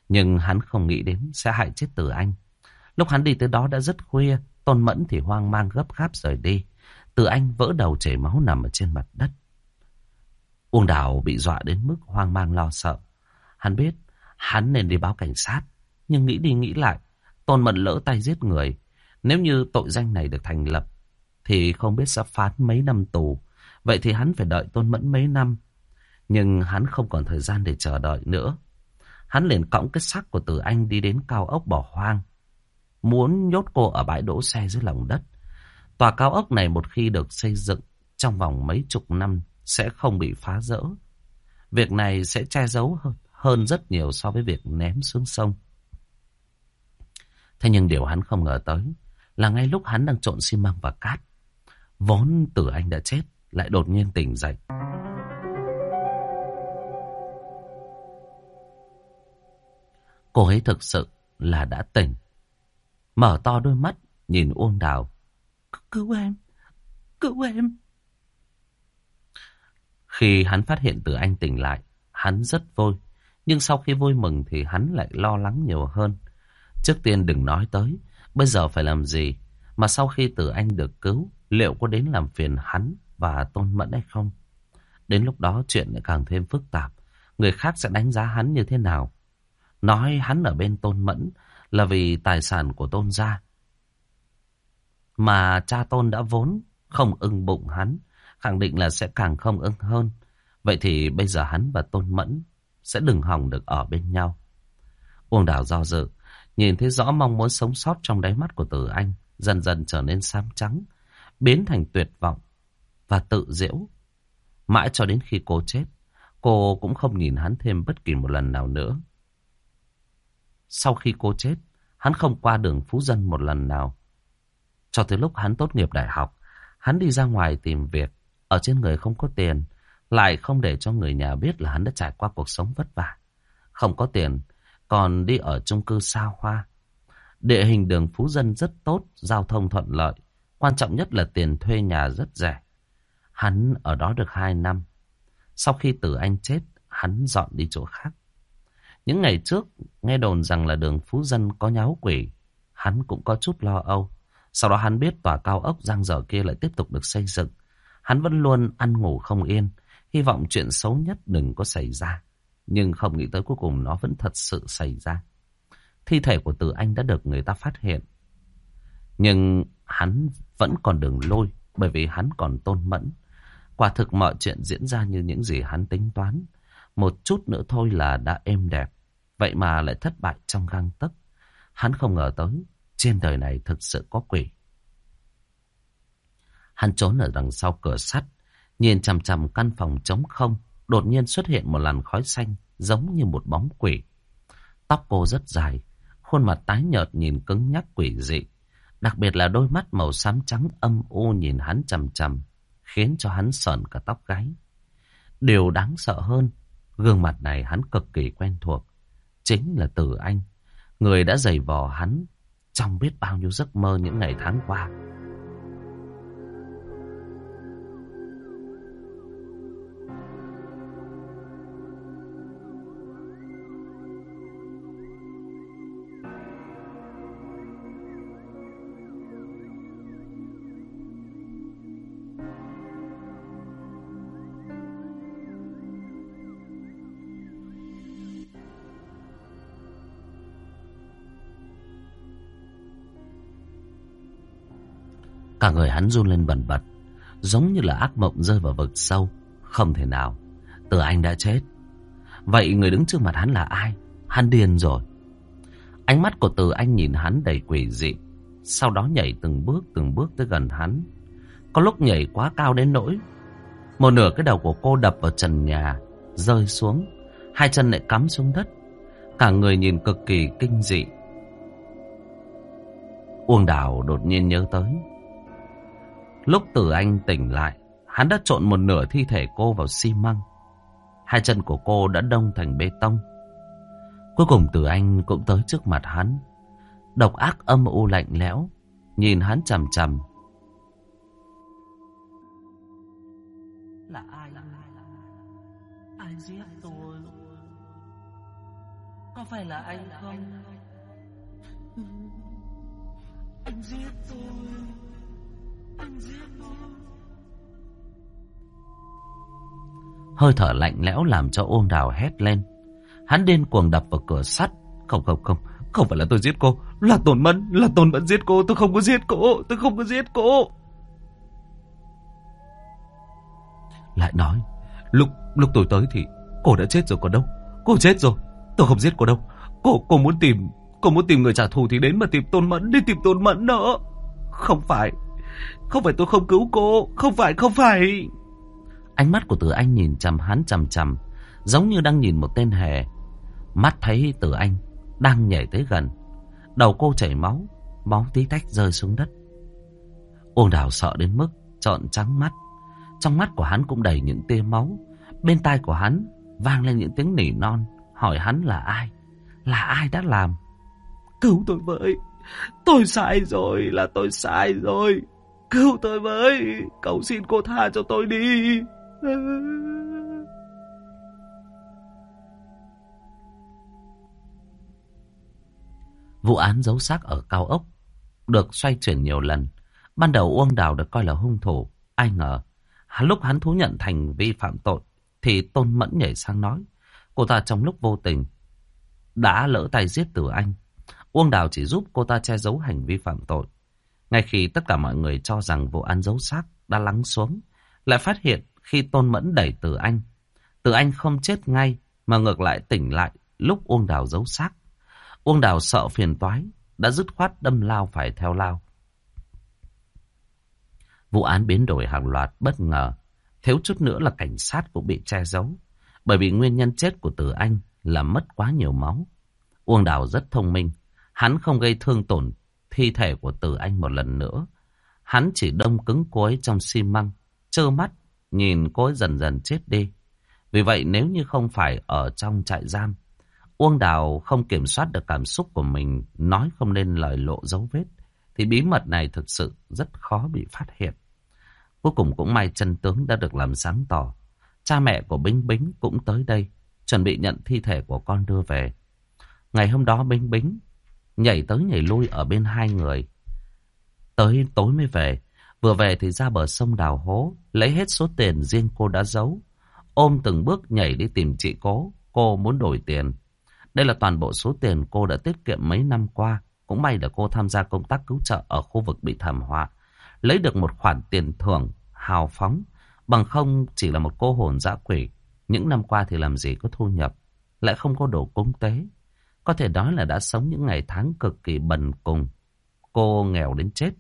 Nhưng hắn không nghĩ đến sẽ hại chết Tử anh. Lúc hắn đi tới đó đã rất khuya, Tôn Mẫn thì hoang mang gấp gáp rời đi. Tử anh vỡ đầu chảy máu nằm ở trên mặt đất. Uông Đào bị dọa đến mức hoang mang lo sợ. Hắn biết hắn nên đi báo cảnh sát. Nhưng nghĩ đi nghĩ lại, Tôn Mẫn lỡ tay giết người. Nếu như tội danh này được thành lập, thì không biết sẽ phán mấy năm tù. Vậy thì hắn phải đợi Tôn Mẫn mấy năm. Nhưng hắn không còn thời gian để chờ đợi nữa. Hắn liền cõng cái xác của Tử Anh đi đến cao ốc bỏ hoang muốn nhốt cô ở bãi đỗ xe dưới lòng đất. Tòa cao ốc này một khi được xây dựng trong vòng mấy chục năm sẽ không bị phá rỡ. Việc này sẽ che giấu hơn, hơn rất nhiều so với việc ném xuống sông. Thế nhưng điều hắn không ngờ tới là ngay lúc hắn đang trộn xi măng và cát, vốn tử anh đã chết, lại đột nhiên tỉnh dậy. Cô ấy thực sự là đã tỉnh. Mở to đôi mắt, nhìn Uông Đào. Cứu em, cứu em. Khi hắn phát hiện từ anh tỉnh lại, hắn rất vui. Nhưng sau khi vui mừng thì hắn lại lo lắng nhiều hơn. Trước tiên đừng nói tới, bây giờ phải làm gì? Mà sau khi từ anh được cứu, liệu có đến làm phiền hắn và Tôn Mẫn hay không? Đến lúc đó chuyện lại càng thêm phức tạp. Người khác sẽ đánh giá hắn như thế nào? Nói hắn ở bên Tôn Mẫn là vì tài sản của Tôn gia. Mà cha Tôn đã vốn không ưng bụng hắn, khẳng định là sẽ càng không ưng hơn. Vậy thì bây giờ hắn và Tôn Mẫn sẽ đừng hòng được ở bên nhau. Uông Đào do dự, nhìn thấy rõ mong muốn sống sót trong đáy mắt của Tử Anh, dần dần trở nên xám trắng, biến thành tuyệt vọng và tự diễu. Mãi cho đến khi cô chết, cô cũng không nhìn hắn thêm bất kỳ một lần nào nữa. Sau khi cô chết, hắn không qua đường Phú Dân một lần nào. Cho tới lúc hắn tốt nghiệp đại học, hắn đi ra ngoài tìm việc, ở trên người không có tiền, lại không để cho người nhà biết là hắn đã trải qua cuộc sống vất vả. Không có tiền, còn đi ở chung cư xa hoa. Địa hình đường Phú Dân rất tốt, giao thông thuận lợi. Quan trọng nhất là tiền thuê nhà rất rẻ. Hắn ở đó được hai năm. Sau khi Tử Anh chết, hắn dọn đi chỗ khác. Những ngày trước, nghe đồn rằng là đường Phú Dân có nháo quỷ. Hắn cũng có chút lo âu. Sau đó hắn biết tòa cao ốc giang dở kia lại tiếp tục được xây dựng. Hắn vẫn luôn ăn ngủ không yên. Hy vọng chuyện xấu nhất đừng có xảy ra. Nhưng không nghĩ tới cuối cùng nó vẫn thật sự xảy ra. Thi thể của Tử Anh đã được người ta phát hiện. Nhưng hắn vẫn còn đường lôi bởi vì hắn còn tôn mẫn. Quả thực mọi chuyện diễn ra như những gì hắn tính toán. Một chút nữa thôi là đã êm đẹp. Vậy mà lại thất bại trong găng tấc. Hắn không ngờ tới, trên đời này thực sự có quỷ. Hắn trốn ở đằng sau cửa sắt, nhìn chằm chằm căn phòng trống không, đột nhiên xuất hiện một làn khói xanh, giống như một bóng quỷ. Tóc cô rất dài, khuôn mặt tái nhợt nhìn cứng nhắc quỷ dị. Đặc biệt là đôi mắt màu xám trắng âm u nhìn hắn chằm chằm, khiến cho hắn sợn cả tóc gáy. Điều đáng sợ hơn, gương mặt này hắn cực kỳ quen thuộc chính là Tử Anh, người đã giày vò hắn trong biết bao nhiêu giấc mơ những ngày tháng qua. Cả người hắn run lên bần bật, giống như là ác mộng rơi vào vực sâu. Không thể nào, từ anh đã chết. Vậy người đứng trước mặt hắn là ai? Hắn điên rồi. Ánh mắt của từ anh nhìn hắn đầy quỷ dị. Sau đó nhảy từng bước từng bước tới gần hắn. Có lúc nhảy quá cao đến nỗi. Một nửa cái đầu của cô đập vào trần nhà, rơi xuống. Hai chân lại cắm xuống đất. Cả người nhìn cực kỳ kinh dị. Uông Đào đột nhiên nhớ tới Lúc Tử Anh tỉnh lại, hắn đã trộn một nửa thi thể cô vào xi măng. Hai chân của cô đã đông thành bê tông. Cuối cùng Tử Anh cũng tới trước mặt hắn. Độc ác âm u lạnh lẽo, nhìn hắn chằm chằm. Là ai? Ai giết tôi? Có phải là anh không? Anh giết tôi. Hơi thở lạnh lẽo làm cho ôn đào hét lên. Hắn điên cuồng đập vào cửa sắt. Không không không, không phải là tôi giết cô. Là Tôn Mẫn, là Tôn Mẫn giết cô. Tôi không có giết cô, tôi không có giết cô. Lại nói, lúc lúc tôi tới thì cô đã chết rồi còn đâu. Cô chết rồi, tôi không giết cô đâu. Cô cô muốn tìm, cô muốn tìm người trả thù thì đến mà tìm Tôn Mẫn, đi tìm Tôn Mẫn nữa. Không phải, không phải tôi không cứu cô. Không phải, không phải. Ánh mắt của Tử Anh nhìn chằm hắn chằm chằm. Giống như đang nhìn một tên hề. Mắt thấy Tử Anh đang nhảy tới gần. Đầu cô chảy máu. Máu tí tách rơi xuống đất. Uông Đào sợ đến mức trợn trắng mắt. Trong mắt của hắn cũng đầy những tia máu. Bên tai của hắn vang lên những tiếng nỉ non. Hỏi hắn là ai? Là ai đã làm? Cứu tôi với. Tôi sai rồi, là tôi sai rồi. Cứu tôi với. Cầu xin cô tha cho tôi đi. Vụ án giấu xác ở cao ốc được xoay chuyển nhiều lần. Ban đầu Uông Đào được coi là hung thủ. Ai ngờ, lúc hắn thú nhận thành vi phạm tội, thì Tôn Mẫn nhảy sang nói. Cô ta trong lúc vô tình đã lỡ tay giết Tử Anh. Uông Đào chỉ giúp cô ta che giấu hành vi phạm tội. Ngay khi tất cả mọi người cho rằng vụ án giấu xác đã lắng xuống, lại phát hiện khi Tôn Mẫn đẩy Tử Anh. Tử Anh không chết ngay, mà ngược lại tỉnh lại lúc Uông Đào giấu xác. Uông Đào sợ phiền toái, đã dứt khoát đâm lao phải theo lao. Vụ án biến đổi hàng loạt bất ngờ, thiếu chút nữa là cảnh sát cũng bị che giấu, bởi vì nguyên nhân chết của Tử Anh là mất quá nhiều máu. Uông Đào rất thông minh, hắn không gây thương tổn thi thể của Tử Anh một lần nữa. Hắn chỉ đông cứng cô ấy trong xi măng, trơ mắt, nhìn cô ấy dần dần chết đi. Vì vậy nếu như không phải ở trong trại giam, Uông Đào không kiểm soát được cảm xúc của mình, nói không nên lời lộ dấu vết, thì bí mật này thực sự rất khó bị phát hiện. Cuối cùng cũng may chân tướng đã được làm sáng tỏ. Cha mẹ của Bính Bính cũng tới đây, chuẩn bị nhận thi thể của con đưa về. Ngày hôm đó Bính Bính nhảy tới nhảy lui ở bên hai người. Tới tối mới về, vừa về thì ra bờ sông đào hố, lấy hết số tiền riêng cô đã giấu. Ôm từng bước nhảy đi tìm chị cố, cô muốn đổi tiền. Đây là toàn bộ số tiền cô đã tiết kiệm mấy năm qua. Cũng may là cô tham gia công tác cứu trợ ở khu vực bị thảm họa. Lấy được một khoản tiền thưởng, hào phóng. Bằng không chỉ là một cô hồn dã quỷ. Những năm qua thì làm gì có thu nhập. Lại không có đồ cúng tế. Có thể nói là đã sống những ngày tháng cực kỳ bần cùng. Cô nghèo đến chết.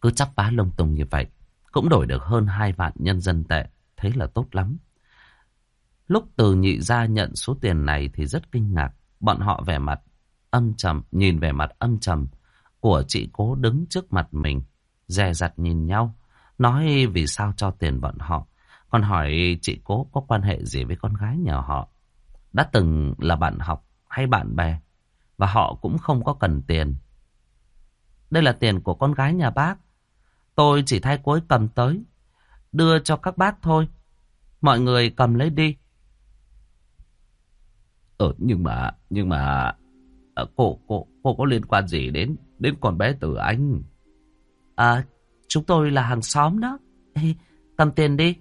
Cứ chắp vá lông tùng như vậy. Cũng đổi được hơn hai vạn nhân dân tệ. Thế là tốt lắm. Lúc từ nhị ra nhận số tiền này thì rất kinh ngạc. Bọn họ vẻ mặt âm trầm, nhìn vẻ mặt âm trầm của chị cố đứng trước mặt mình. Dè dặt nhìn nhau, nói vì sao cho tiền bọn họ. Còn hỏi chị cố có quan hệ gì với con gái nhà họ. Đã từng là bạn học hay bạn bè. Và họ cũng không có cần tiền. Đây là tiền của con gái nhà bác. Tôi chỉ thay ấy cầm tới. Đưa cho các bác thôi. Mọi người cầm lấy đi. Ờ, nhưng mà, nhưng mà, ờ, cô, cô, cô có liên quan gì đến, đến con bé Tử Anh? À, chúng tôi là hàng xóm đó. Ê, cầm tiền đi.